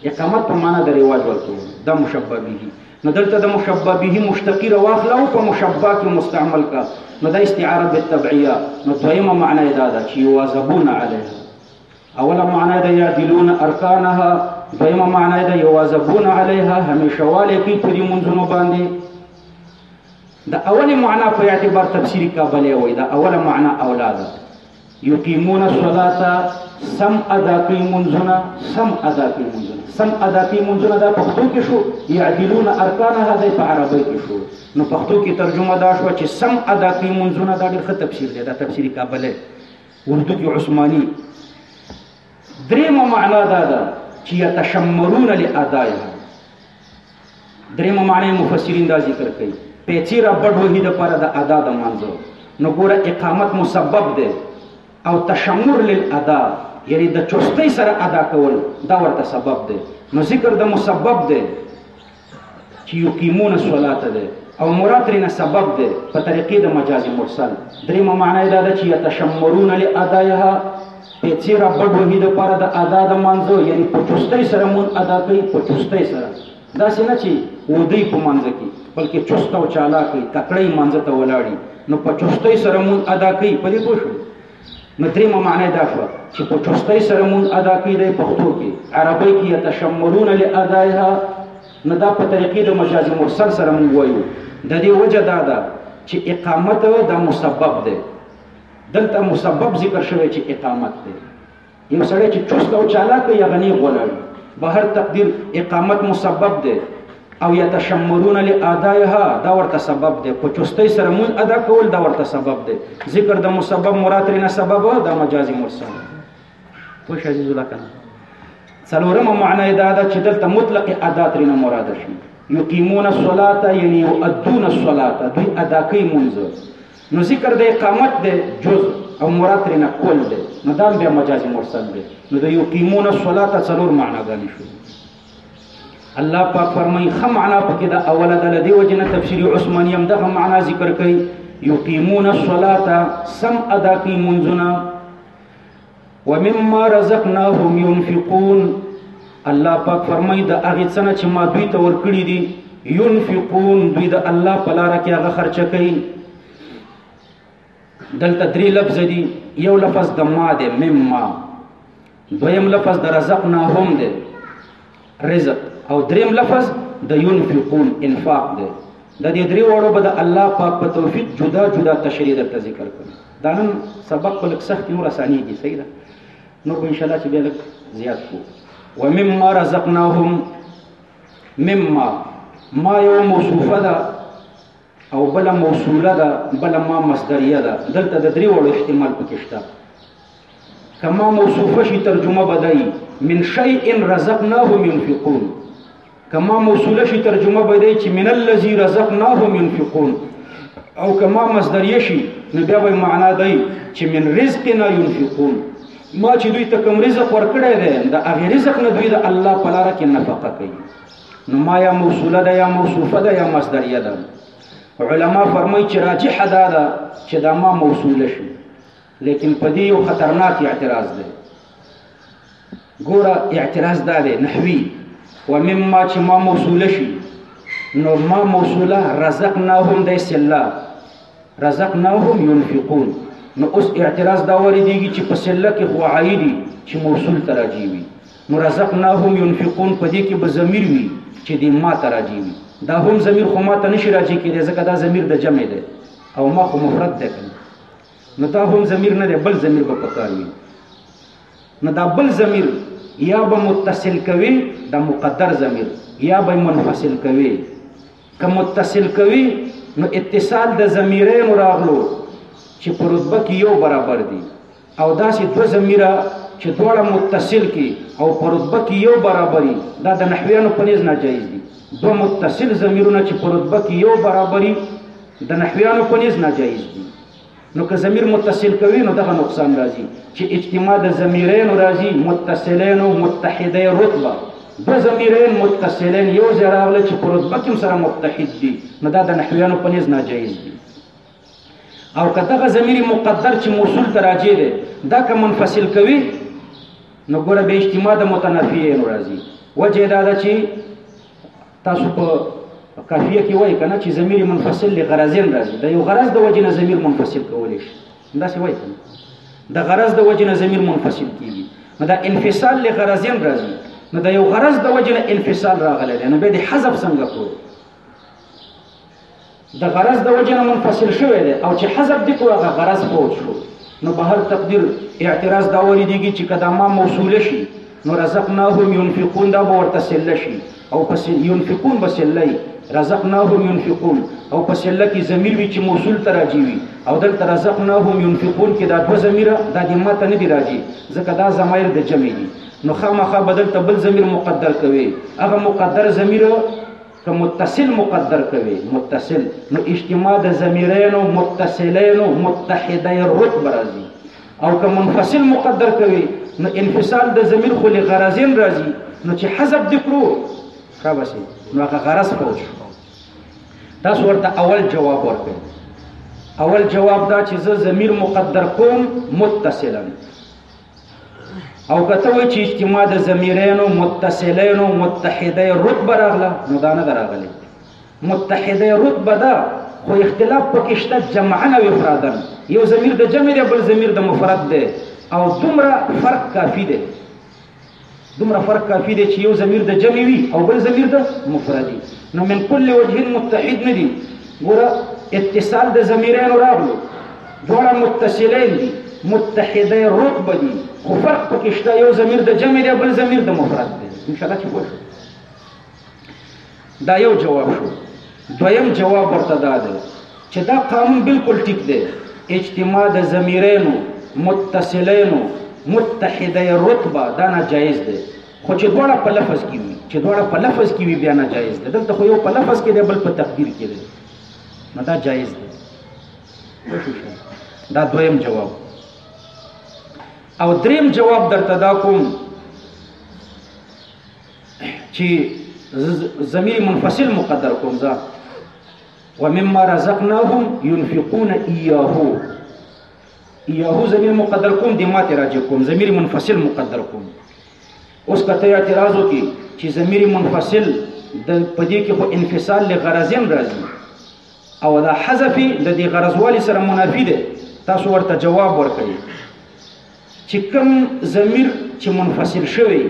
اقامت په معنا د رواج ورکول دا مشبه به نو دلته د مشبه به مشتقی رواخله او په مشبه کې مستعمل کا نو دا استعاره بالتبعیه نو دویمه معنا دا ده چې واظبون علیه اوله معنی د یادلون ارکانها دویمه معنی د یوازبون علیها همیشه والی کوي په دې منځونو باندې د اولې معنا په اعتبار تفسیری کابلی وای د اوله معنا اولاد یقیمون الصلاه سم ادا کوي منځونه سم ادا کوي منځونه سم ادا کوي منځونه دا پښتو کې شو یعدلون ارکانها د په عربی کې شو نو پښتو کې ترجمه دا شو چې سم ادا کوي منځونه دا ډېر ښه تفسیر دی دا تفسیری کابلی اردو کې عثماني درېمه معنا دا ده چې یتشمرون لادایها درېمه معنی مفسرین دا ذکر کوي پیسې را بډ وهي د پاره د ادا د منځو نو ګوره اقامت مسبب دی او تشمر للادا یعنی د چوستۍ سره ادا کول دا ورته سبب دی نو ذکر د مسبب دی چې یقیمون الصلاة ده او مراد ترینه سبب ده په طریقې د مجاز مرسل دریمه معنا یې دا ده چې یتشمرون لادایها په څیر ربډ وهي د پاره د ادا د منځو یعنی په چستۍ سره مون ادا کوي په چستۍ سره دا څنګه چې ودی په منځ کې بلکې چست او چالاکي تکړه منځ ته ولاړی نو په چستۍ سره مون ادا کوي په دې پوښتنه نو دریمه معنی دا شوه چې په چستۍ سره مونږ ادا کوي دی پښتو کې عربۍ کې یتشمرون لادایها نو دا په طریقې د مجاز مرسل سره مونږ وایو د دې وجه دا ده چې اقامت دا مسبب دی دلته مسبب ذکر شوی چې اقامت دی یو سړی چې چست او چالاک یا غنی غولړ به هر تقدیر اقامت مسبب دی او یتشمرون لادایها دا ورته سبب دی په چستۍ سره مون ادا کول دا ورته سبب دی ذکر د مسبب مراد رینه سبب دا مجازي مرسل خو شذیذ لکنه څلورمه معنا دا ده چې دلته مطلق ادا ترینه مراد شي یقیمون الصلاه یعنی یؤدون الصلاه دوی ادا کوي مونږ نو ذکر د اقامت دی جز او مراد ترې نه کول دی نو دا بیا مجازي مرسل دی نو د یقیمون الصلاه څلور معناګانې شو الله پاک فرمایي خه معنا پکې دا اوله د لدی وجنه تفسیری عثماني هم دغه معنا ذکر کوي یقیمون الصلاه سم ادا کی منځونه ومما رزقناهم ينفقون الله پاک فرمای د هغه څنګه چې ما دوی ته ورکړي دي ينفقون دوی د الله په لار کې هغه خرچه کوي دلته درې لفظ دي یو لفظ د ما ده مما دویم لفظ د رزقناهم ده رزق او دریم لفظ د ينفقون انفاق دی د دې درې وړو به د الله پاک په توفیق جدا جدا تشریح درته ذکر کړم دا نن سبق په لک سخت نور اساني دي صحیح ده نو ان شاء الله چې به لک زیات کو ومما رزقناهم مما ما یو موصوفه ده او بل موصوله ده بل ما مصدریه ده دلته د درې وړو احتمال پکې شته کما موصوفه شي ترجمه بدای من شیء رزقناهم ينفقون کما موصوله شي ترجمه بدای چې من الذي رزقناهم ينفقون او کما مصدریه شي نو بیا به معنا دی چې من رزقنا ينفقون ما چې دوی ته کوم رزق ورکړی دی د هغه رزق نه دوی د الله په لار کې نفقه کوي نو ما یا موصوله ده یا موصوفه ده یا مصدریه ده علما فرمایي چې راجح دا ده چې دا ما موصوله شي لیکن په دې یو خطرناک اعتراض ده ګوره اعتراض دا ده نحوی و مما چې ما موصوله شي نو ما موصوله رزقناهم د سلا رزقناهم ينفقون نو اوس اعتراض دا وریديږي چې په سله کې خو عایدي چې موصول تراجی وي مرزقناهم ينفقون په دې کې به ضمیر وي چې د ما ته راځي وي دا هم ضمیر خو ما ته نشي راځي کېدای ځکه دا ضمیر د جمع دی او ما خو مفرد دی کنه نو دا هم ضمیر نه دی بل ضمیر به پکار وي نو دا بل ضمیر یا به متصل کوي د مقدر ضمیر یا به منفصل کوي که متصل کوي نو اتصال د ضمیرین راغلو چې په رتبه کې یو برابر دي او داسې دوه ضمیره چې دواړه متصل کی او پر رتبه کې یو برابري دا د نحویانو په نس ناجایز دي دوه متصل ضمیرونه چې پر رتبه کې یو برابري د نحویانو په نس ناجایز دي نو که ضمیر متصل کوي نو دغه نقصان راځي چې اجتماع د ضمیرین راځي متصلین او متحده رتبه دو ضمیرین متصلین یو ځای راغله چې پر رتبه کې سره متحد دي نو دا د نحویانو په نس ناجایز دي او که دغه ضمیر مقدر چې موصول ته راجع دی دا که منفصل کوي نو ګوره به اجتماع د متنفیین راځي وجه دا ده چې تاسو په کافیه کې وایي کنه چې ضمیر منفصل له غرضین راځي د یو غرض د وجې نه ضمیر منفصل کولی شي دا څه وایي کنه د غرض د وجې نه ضمیر منفصل کیږي نو دا انفصال له غرضین راځي نو د یو غرض د وجې نه انفصال راغلی دی نو به د حذف څنګه کوو د غرض د وجه نه منفصل شوی دی او چې حذف دی کو هغه غرض فوت شو نو په هر تقدیر اعتراض دا ولیدږي چې کدا ما موصوله شي نو رزقناهم ينفقون دا به ورته سله شي او پس ينفقون به سله وي رزقناهم ينفقون او په سله کې ضمیر وي چې موصول ته راځي وي او دلته رزقناهم ينفقون کې دا دوه ضمیره دا د ماته نه دی راځي ځکه دا ضمیر د جمع دي نو خامخا بدل ته بل ضمیر مقدر کوي هغه مقدر ضمیر که متصل مقدر کوي متصل نو اجتماع د ضمیرینو متصلینو متحده رتب راځي او که منفصل مقدر کوي نو انفصال د ضمیر خو لغرضین راځي نو چې حذف دکرو خبسي نو هغه غرض پوه تاسو ورته اول جواب ورکړئ اول جواب دا چې زه ضمیر مقدر کوم متصلا او کته وای چې اجتماع د ضمیرینو متصلینو متحده رتبه راغله نو دا نه راغله متحده رتبه ده خو اختلاف پکې شته جمعن او افرادن یو ضمیر د جمع دی بل ضمیر د مفرد دی او دومره فرق کافی دی دومره فرق کافي دی چې یو ضمیر د جمع وي او بل ضمیر د مفرد وي نو من کل وجه متحد نه دي ګوره اتصال د ضمیرینو راغلو دواړه متصلین دي متحده رتبه دي خو فرق پکې شته یو ضمیر د جمع دی بل ضمیر د مفرد دی ان شاء الله چې وشو دا یو جواب شو دویم جواب ورته دا دی چې دا قانون بالکل ټیک دی اجتماع د ضمیرینو متصلینو متحده رتبه دا ناجایز دی خو چې دواړه په لفظ کې وي چې دواړه په لفظ کې وي بیا ناجایز دی دلته خو یو په لفظ کې دی بل په تقدیر کې دی نو دا جایز دی دا دویم جواب او دریم جواب درته دا کوم چی زمیر منفصل مقدر کوم زه ومما رزقناهم ينفقون اياه اياه زمير مقدر کوم د ماته راجع کوم زمير منفصل مقدر کوم اوس کته اعتراض وکي چې زمير منفصل د پدې کې خو انفصال لغرضین راځي او دا حذف د دې غرضوالي سره منافي ده تاسو ورته جواب ورکړئ چې کوم ضمیر چې منفصل شوی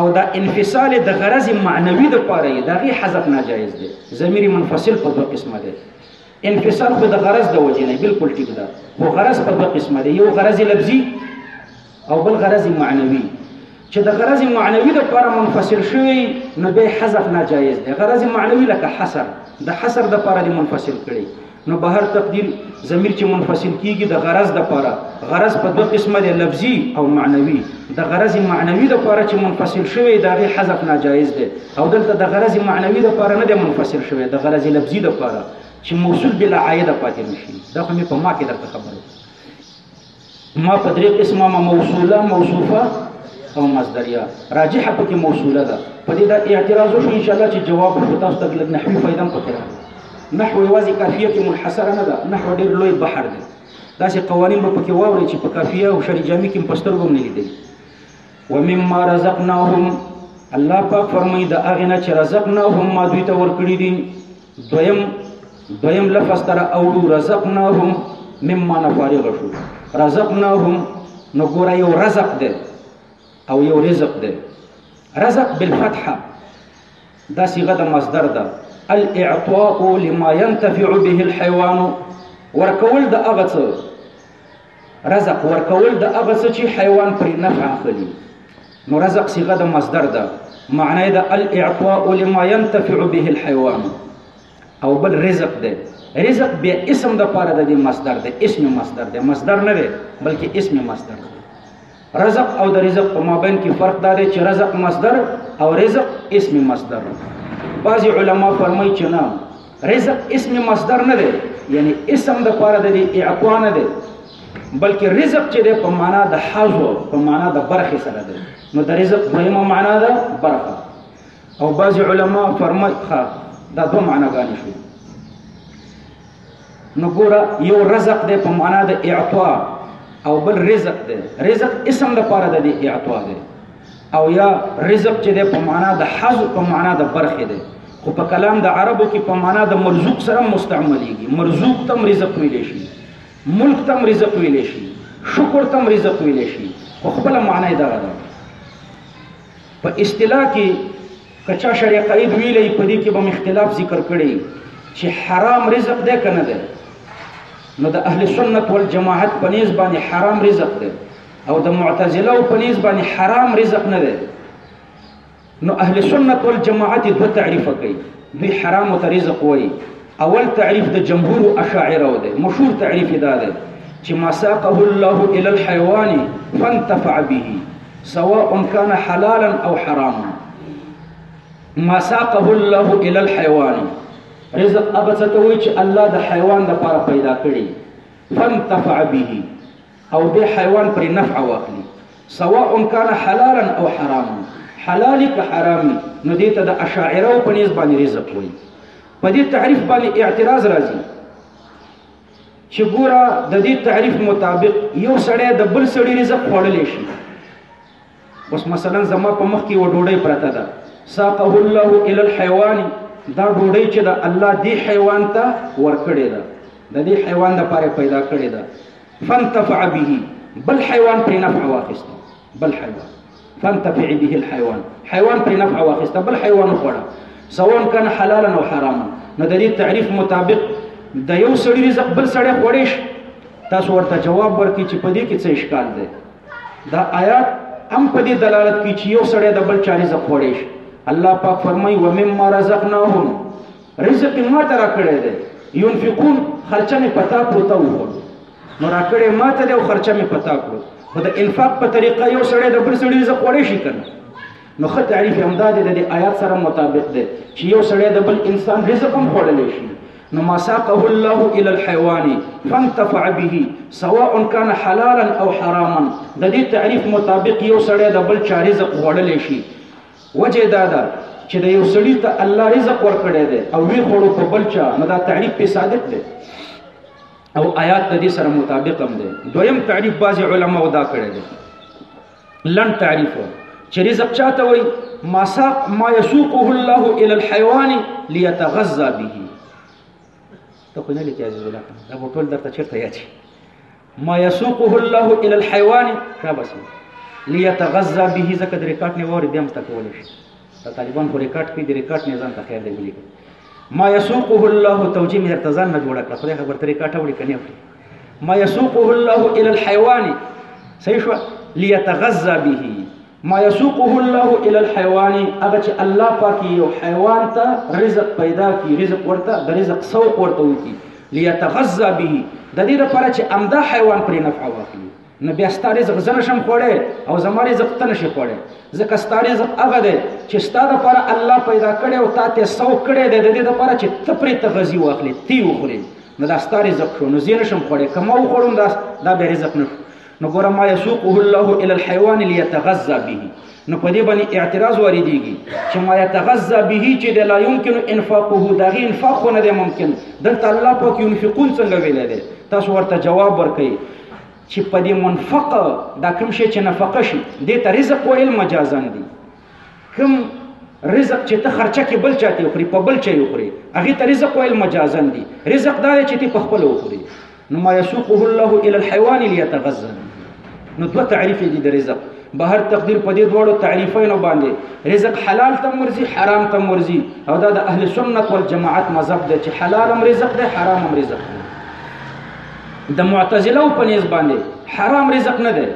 او دا انفصال د غرض معنوي د پاره دی دا غي حذف ناجایز دی ضمیر منفصل په دوه قسمه دی انفصال خو د غرض د وجې نه بالکل ټیک ده خو غرض په دوه قسمه دی یو غرض لفظي او بل غرض معنوي چې د غرض معنوي لپاره منفصل شوی نو به حذف ناجایز دی غرض معنوي لکه حصر د حصر د لپاره دی منفصل کړي نو به هر تقدیر ضمیر چې منفصل کیږي د غرض د لپاره غرض په دوه قسمه دی لفظي او معنوي د غرض معنوي د لپاره چې منفصل شوی دا غي حذف ناجایز دی او دلته د غرض معنوي د لپاره نه دی منفصل شوی د غرض لفظي د لپاره چې موصول بلا عاید پاتې نشي دا خو مې په ما کې درته خبره ما په درې قسمه ما موصوله موصوفه او مصدریه راجحه پکې موصوله ده په دې دا اعتراض وشو ان شاء الله چې جواب وشو تاسو ته لږ نحوي فائدہ هم پکې راغله نحو یوازې کافیه کې منحصره نه ده نحو ډېر لوی بحر دی داسې قوانین به پکې واوري چې په کافیه او شری جامع کې مستر هم نه لیدل ومما رزقناهم الله پاک فرمایي د هغه نه چې رزقناهم ما دوی ته ورکړي دي دویم دویم لفظ تر اوړو رزقناهم مما نفارغ شو رزقناهم نو ګوره یو رزق ده او یو رزق ده رزق بالفتحه دا صيغه د مصدر ده الاعطاء لما ينتفع به الحيوان ورکول د هغه څه رزق ورکول د هغه څه چې حیوان پرې نفع اخلي نو رزق صيغه د مصدر ده معنی د الاعطاء لما ينتفع به الحيوان او بل رزق ده رزق بیا اسم د پاره د مصدر ده اسم مصدر ده مصدر نه ده بلکې اسم مصدر ده رزق او د رزق په مابین کې فرق دا دی چې رزق مصدر او رزق اسم مصدر بعضی علما فرمایي چې نه رزق اسم مصدر نه دی یعنی اسم د پاره د اعطا نه دی بلکې رزق چې دی په معنا د حظو په معنا د برخې سره دی نو د رزق دویمه معنا ده برخه او بعضی علما فرمایي دا دوه معناګانې شوې نو ګوره یو رزق دی په معنا د اعطا او بل رزق دی رزق اسم د پاره د اعطا دی او یا رزق چې دی په معنا د حظ په معنا د برخه دی خو په کلام د عربو کې په معنا د مرزوق سره مستعملېږي مرزوق تم رزق ویل شي ملک تم رزق ویل شي شکر تم رزق ویل شي خو خپل معنی دا ده په اصطلاح کې که چا شرع قید ویلی په دې کې به اختلاف ذکر کړي چې حرام رزق دی که نه دی نو د اهل سنت والجماعت په نیز باندې حرام رزق دی او د معتزله په نیز باندې حرام رزق نه دی نو اهل سنت والجماعت دوه تعریف کوي دوی حرام ته رزق وایي اول تعریف د جمهور اشاعره دی مشهور تعریف دا دی چې ما ساقه الله الى الحيوان فانتفع به سواء كان حلالا او حراما ما ساقه الله الى الحيوان رزق هغه څه ته وایي چې الله د حیوان لپاره پیدا کړي فانتفع به او به حیوان پر نفع واخلي سواء كان حلالا او حراما حلال که حرامي نو دې ته د اشاعره په نسبت باندې رزق وایي په دې تعریف باندې اعتراض راځي چې ګوره د دې تعریف مطابق یو سړی د بل سړي رزق خوړلی شي اوس مثلا زما په مخ کې و ډوډۍ پرته ده ساقه الله الى الحيوان دا ډوډۍ چې د الله دی حیوان ته ورکړې ده د دې حیوان لپاره پیدا کړې ده فانتفع به بل حیوان پرې نفع واخیست بل حیوان فانتفع به الحيوان حيوان په نفع واخیسته بل حيوان خوړه سواء كان حلالا او حراما نو د دې تعریف مطابق د یو سړي رزق بل سړی خوړې شي تاسو ورته جواب ورکړي چې په دې کې څه اشکال دی دا آیات هم په دې دلالت کوي چې یو سړی د بل چا رزق خوړې شي الله پاک فرمایي ومما رزقناهم رزق ما ترا کړی دی ينفقون خرچه نه پتا پروتا وو نو راکړې ماته دی او خرچه مې پتا کړو خو د انفاق په طریقه یو سړی د بل سړي رزق وړی شي کنه نو خه تعریف هم دا دی د آیات سره مطابق دی چې یو سړی د بل انسان رزق هم خوړلی شي نو ما ساقه الله الى الحيوان فانتفع به سواء كان حلالا او حراما د دې تعریف مطابق یو سړی د بل چا رزق خوړلی شي وجه دا ده چې د یو سړي ته الله رزق ورکړی دی او وی خوړو په بل چا نو دا تعریف په صادق دی او آیات د دې سره مطابق هم دی دویم تعریف بعضی علما ودا کړی دی لن تعریف چې رزق چاته وای ما ساق ما يسوقه الله الى الحيوان ليتغذى به ته خو نه لیکي عزیز الله دا په ټول درته چیرته یاد شي ما يسوقه الله الى الحيوان شابسي ليتغذى به زکه د ریکارډ نه وری بیا مستقول شي د طالبان په ریکارډ کې د ریکارډ نه ځان ته خیر دی ولیکه ما يسوقه الله توجيه مې درته ځان نه جوړه کړه خدای خبر ترې کاټه وړي کنه وړي ما يسوقه الله الى الحيوان صحیح شو ليتغذى به ما يسوقه الله الى الحيوان هغه چې الله پاک یو حیوان ته رزق پیدا کی رزق ورته د رزق سوق ورته وکي ليتغذى به د دې لپاره چې امدا حیوان پرې نفع واخلي نو بیا ستاره رزق زنه شم خوړې او زما رزق ته نشي خوړې ځکه ستاره رزق هغه دی چې ستاره لپاره الله پیدا کړي او تا ته سو کړي د دې لپاره چې ته پرې تغذی واخلې تی وخورې نو دا ستاره رزق شو نو زین شم خوړې کما وخورم دا دا به رزق نه نو ګوره ما یسوقه الله الى الحيوان ليتغذى به نو په دې باندې اعتراض واردېږي چې ما يتغذى به چې د لا يمكن انفاقه دا غي انفاق خو نه دی ممکن دلته الله پاک ينفقون څنګه ویل دی تاسو ورته جواب ورکړئ چې په دې منفق دا کوم شي چې نفقه شي دې ته رزق ویل مجازن دي کوم رزق چې ته خرچه کې بل چاته خوري په بل چا یې خوري هغه ته رزق ویل مجازن دي رزق دا چې ته په خپل خوري نو ما يسوقه الله الى الحيوان ليتغذى نو دوه تعریفې دي د رزق بهر تقدیر په دې دوړو تعریفینو باندې رزق حلال تم مرزي حرام تم مرزي او دا د اهل سنت والجماعت مذهب دی چې حلال هم رزق دی حرام هم رزق دی د معتزله په نسبت باندې حرام رزق نه دی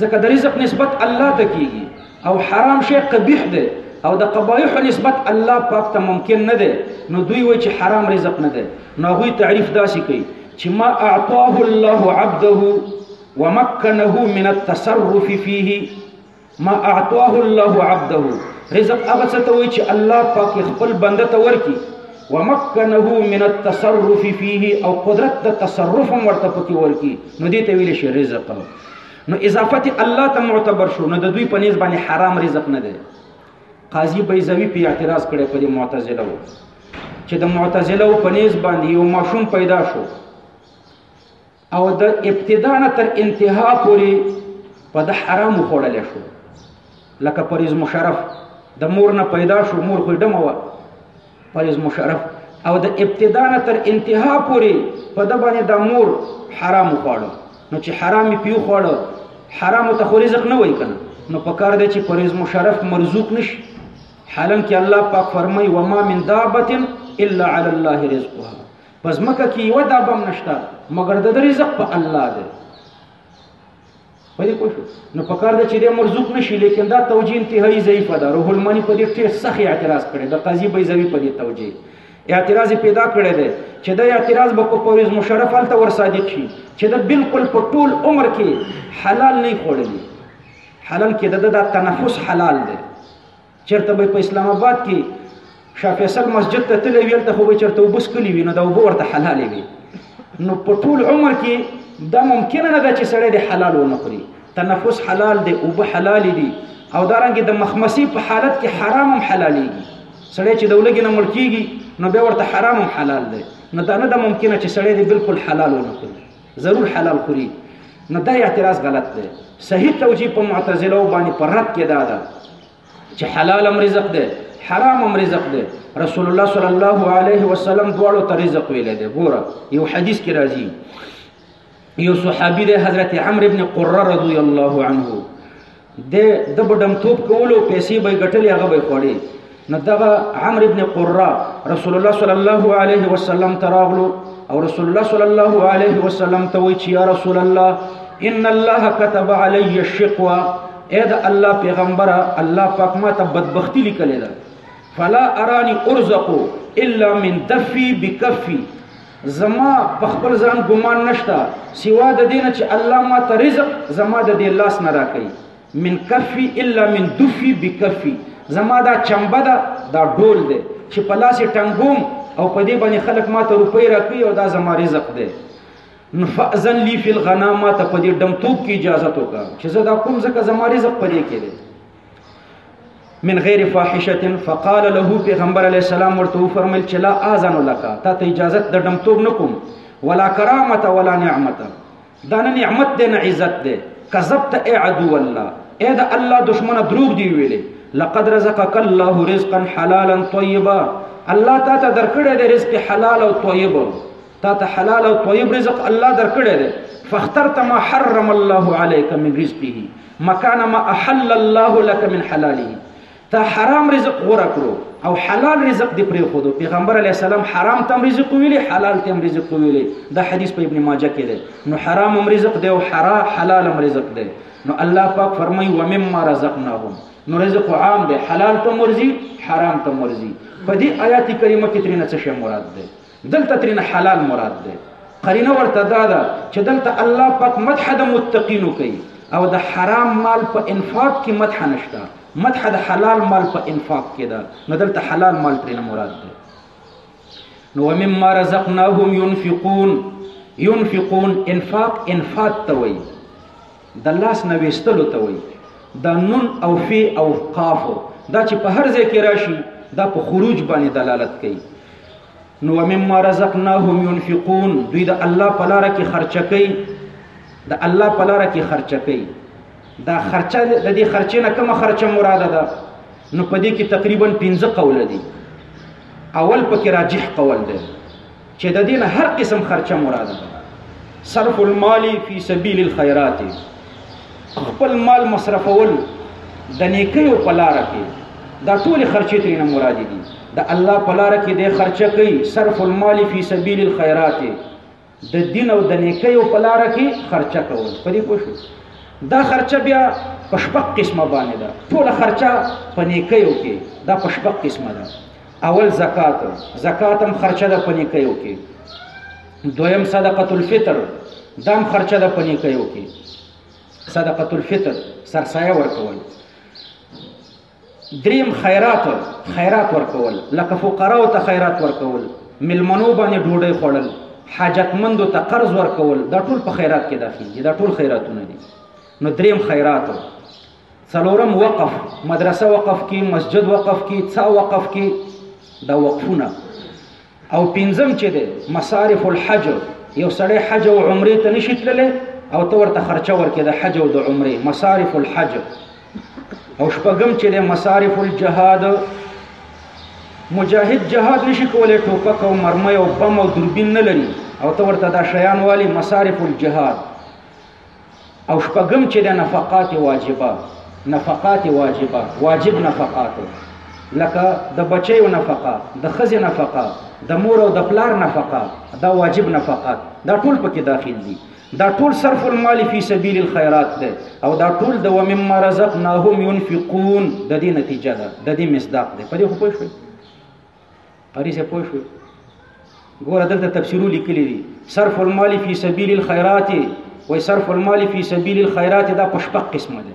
ځکه د رزق نسبت الله ته کیږي او حرام شی قبیح دی او د قبایح نسبت الله پاک ته ممکن نه دی نو دوی وایي چې حرام رزق نه دی نو هغوی تعریف داسې کوي چې ما اعطاه الله عبده ومكنه من التصرف فيه ما اعطاه الله عبده رزق هغه څه ته وایي چې الله پاک خپل بنده ته ورکي ومكنه من التصرف فيه او قدرت د تصرف هم ورته پکې ورکي نو دې ته ویل شي رزق نو اضافت الله ته معتبر شو نو د دوی په نسبت باندې حرام رزق نه دی قاضي بیزوی په اعتراض کړي په دې معتزله وو چې د معتزله وو په نسبت باندې یو ماشوم پیدا شو او د ابتدا نه تر انتها پورې په د حرام خوړل شو لکه پریز مشرف د مور نه پیدا شو مور خو دمه و پرویز مشرف او د ابتدا نه تر انتها پورې په د باندې د مور حرام خوړو نو چې حرام پیو خوړو حرام ته خو رزق نه وای کنه نو په کار دی چې پرویز مشرف مرزوق نشي حالم کې الله پاک فرمای و ما من دابه الا علی الله رزقها پس مکه کې یو دابم نشته مګر د رزق په الله دی په دې پوه شو نو په کار ده چې دې مرزوق نشي لیکن دا توجیه انتهایی ضعیفه ده روح المانی په دې ټیر سخت اعتراض کړی د قاضي بیزوی په دې توجیه اعتراض پیدا کړی دی چې دا اعتراض به په پرویز مشرف هلته ور صادق شي چې دا بالکل په ټول عمر کې حلال نه خوړلی حلال کې د د تنفس حلال دی چرته به په اسلام آباد کې شاه فیصل مسجد ته تللی وي هلته خو به چرته اوبه څکلي وي نو دا اوبه ورته حلالې وي نو په ټول عمر کې دا ممکنه نه ده چې سړی د حلال ونه خوري تنفس حلال دی اوبه حلال دي او دا رنګ د مخمسی په حالت کې حرام هم حلالېږي سړی چې د ولګې نه مړ کېږي نو بیا ورته حرام هم حلال دی نو دا نه ده ممکنه چې سړی دی بالکل حلال ونه خوري ضرور حلال خوري نو دا اعتراض غلط دی صحیح توجیه په معتزله باندې پر رد کې دا ده چې حلال هم رزق دی حرام هم رزق دی رسول الله صلی الله علیه وسلم دواړو ته رزق ویل دی ګوره یو حدیث کې راځي یو صحابي دی حضرت عمرو ابن قره رضی الله عنه د د بډم توپ کولو پیسې به ګټلې هغه به خوړې نو دغه عمرو ابن قره رسول الله صلی الله علیه وسلم تراغلو او رسول الله صلی الله علیه وسلم ته وی چې یا رسول الله ان الله كتب علی الشقوا اې دا الله پیغمبره الله پاک ما ته بدبختی لیکلې ده فلا ارانی ارزقو الا من دفی بکفی زما په خپل ځان ګمان نشته سوا د دې نه چې الله ما ته رزق زما د دې لاس نه راکوي من کفي الا من دفي بکفي زما دا چمبه ده دا ډول دی چې په لاس یې ټنګوم او په دې باندې خلک ما ته روپۍ راکوي او دا زما رزق دی نو فأذن لي في الغنامه ته په دې ډمتوب کې اجازه وکړه چې زه دا کوم ځکه زما رزق په دې کې دی من غیر فاحشه فقال له پیغمبر علی السلام ورته فرمایل چې لا اذن لك تا ته اجازه د دمتوب نکوم ولا کرامت ولا نعمت دا نه نعمت دی نه عزت دی کذبت ای عدو الله اې دا الله دشمنه دروغ دی ویلې لقد رزقك الله رزقا حلالا طيبا الله تا ته درکړی دی رزق حلال او طیب تا ته حلال او طيب رزق الله درکړی دی فاخترت ما حرم الله عليك من رزقه مكان ما احل الله لك من حلاله تا حرام رزق غوړه کړو او حلال رزق دی پرې خودو پیغمبر علی السلام حرام تم رزق ویلي حلال تم رزق ویلي دا حدیث په ابن ماجه کې دی نو حرام هم رزق دی او حرا حلال هم رزق دی نو الله پاک فرمایي و مما رزقناهم نو رزق عام دی حلال تم ورزي حرام تم ورزي په دې آیات کریمه کې ترې نه څه مراد دی دلته ترینه حلال مراد دی قرینه ورته دا ده چې دلته الله پاک مدح د متقینو کوي او د حرام مال په انفاق کې مدح نشته مدح د حلال مال په انفاق کې ده نو دلته حلال مال ترې مراد ده نو ومما رزقناهم ينفقون ينفقون انفاق انفاق ته وایي د لاس نه ویستلو ته وایي. دا نون او فی او قاف دا چې په هر ځای کې راشي دا په خروج باندې دلالت کوي نو ومما رزقناهم ينفقون دوی د الله په لار کې خرچه کوي د الله په لار کې خرچه کوي دا خرچه د دې خرچې نه کومه خرچه مراده ده نو په دې کې تقریبا 15 قول دي اول پکې راجح قول دی چې د دین هر قسم خرچه مراد صرف المال فی سبیل الخيرات خپل مال مصرفول د نیکیو په لار کې دا ټول خرچې ترینه مراد دي د الله په لار کې د خرچه کوي صرف المال فی سبیل الخيرات د دین او د نیکیو په لار کې خرچه کول په دې پوښتنه دا خرچه بیا په شپږ قسمه باندې ده ټول خرچه په نیکیو کې دا په شپږ قسمه ده اول زکات زکات هم خرچه ده پنی کوي کې دویم صدقه الفطر دام خرچه ده پنی کوي کې صدقه الفطر سرسایه ورکول دریم خیرات خیرات ورکول لکه فقراو ته خیرات ورکول ملمنو باندې ډوډۍ خوړل حاجتمندو ته قرض ورکول دا ټول په خیرات کې داخلي دا ټول خیراتونه دي نو دریم خیرات څلورم وقف مدرسه وقف کې مسجد وقف کې څا وقف کې دا وقفونه او پنځم چې ده مصارف الحج یو سړی حج او عمره ته نشي تللی او تور ته خرچه ورکې د حج او د عمره مصارف الحج او شپږم چې ده مصارف الجهاد مجاهد جهاد نشي کولای ټوپک او مرمۍ او بم او دوربین نه لري او ته ورته دا شیان والی مصارف الجهاد او شپږم چې د نفقات واجبه نفقات واجبه واجب نفقات لکه د بچیو نفقه د خزې نفقه د مور او د پلار نفقه دا واجب نفقات دا ټول پکې داخل دي دا ټول صرف المال فی سبیل الخيرات ده او دا ټول د ومما رزقناهم ينفقون د دې نتیجه ده د دې مصداق ده په دې خو پوه شئ قاری صاحب پوه شو ګوره دلته تفسیرو لیکلی دي صرف المال فی سبیل الخیرات وای صرف المال فی سبیل الخیرات دا په شپږ قسمه ده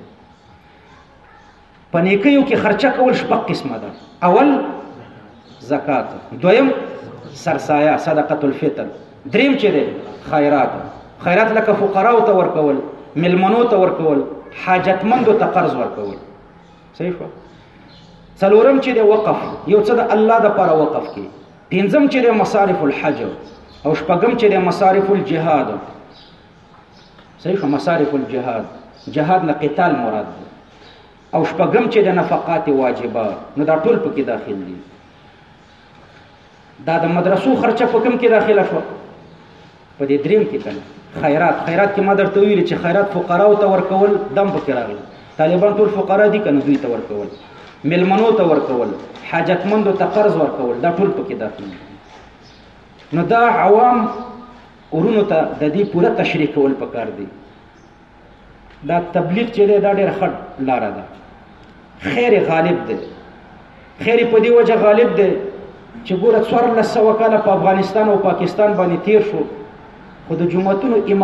په نیکیو کې خرچه کول شپږ قسمه ده اول زکات دویم سرسایه صدقه الفطر دریم چې ده خیرات خیرات لکه فقراو ته ورکول ملمنو ته ورکول حاجتمندو ته قرض ورکول صحیح شو څلورم چې د وقف یو څه د الله د پر وقف کې پنځم چې د مصارف الحج او شپږم چې د مصارف الجهاد صحیح شو مصارف الجهاد جهاد نه قتال مراد دی او شپږم چې د نفقات واجبات نو دا ټول پکې داخل دي دا د مدرسو خرچه په کوم کې داخله شو په دې دریم کې کنه خیرات خیرات کې ما درته ویل چې خیرات فقراو ته ورکول دم پکې راغلی طالبان ټول فقرا دي کنه دوی ته ورکول ملمنو ته ورکول حاجتمندو ته قرض ورکول دا ټول پکې داخل نو دا عوام ورونو ته د دې پوره تشریح کول پکار دي دا تبلیغ چې دی دا ډېر خټ لاره ده خیر غالب دی خیر په دی وجه غالب دی چې ګوره څوارلس سوه کاله په افغانستان او پاکستان باندې تیر شو خو د جوماتونو امام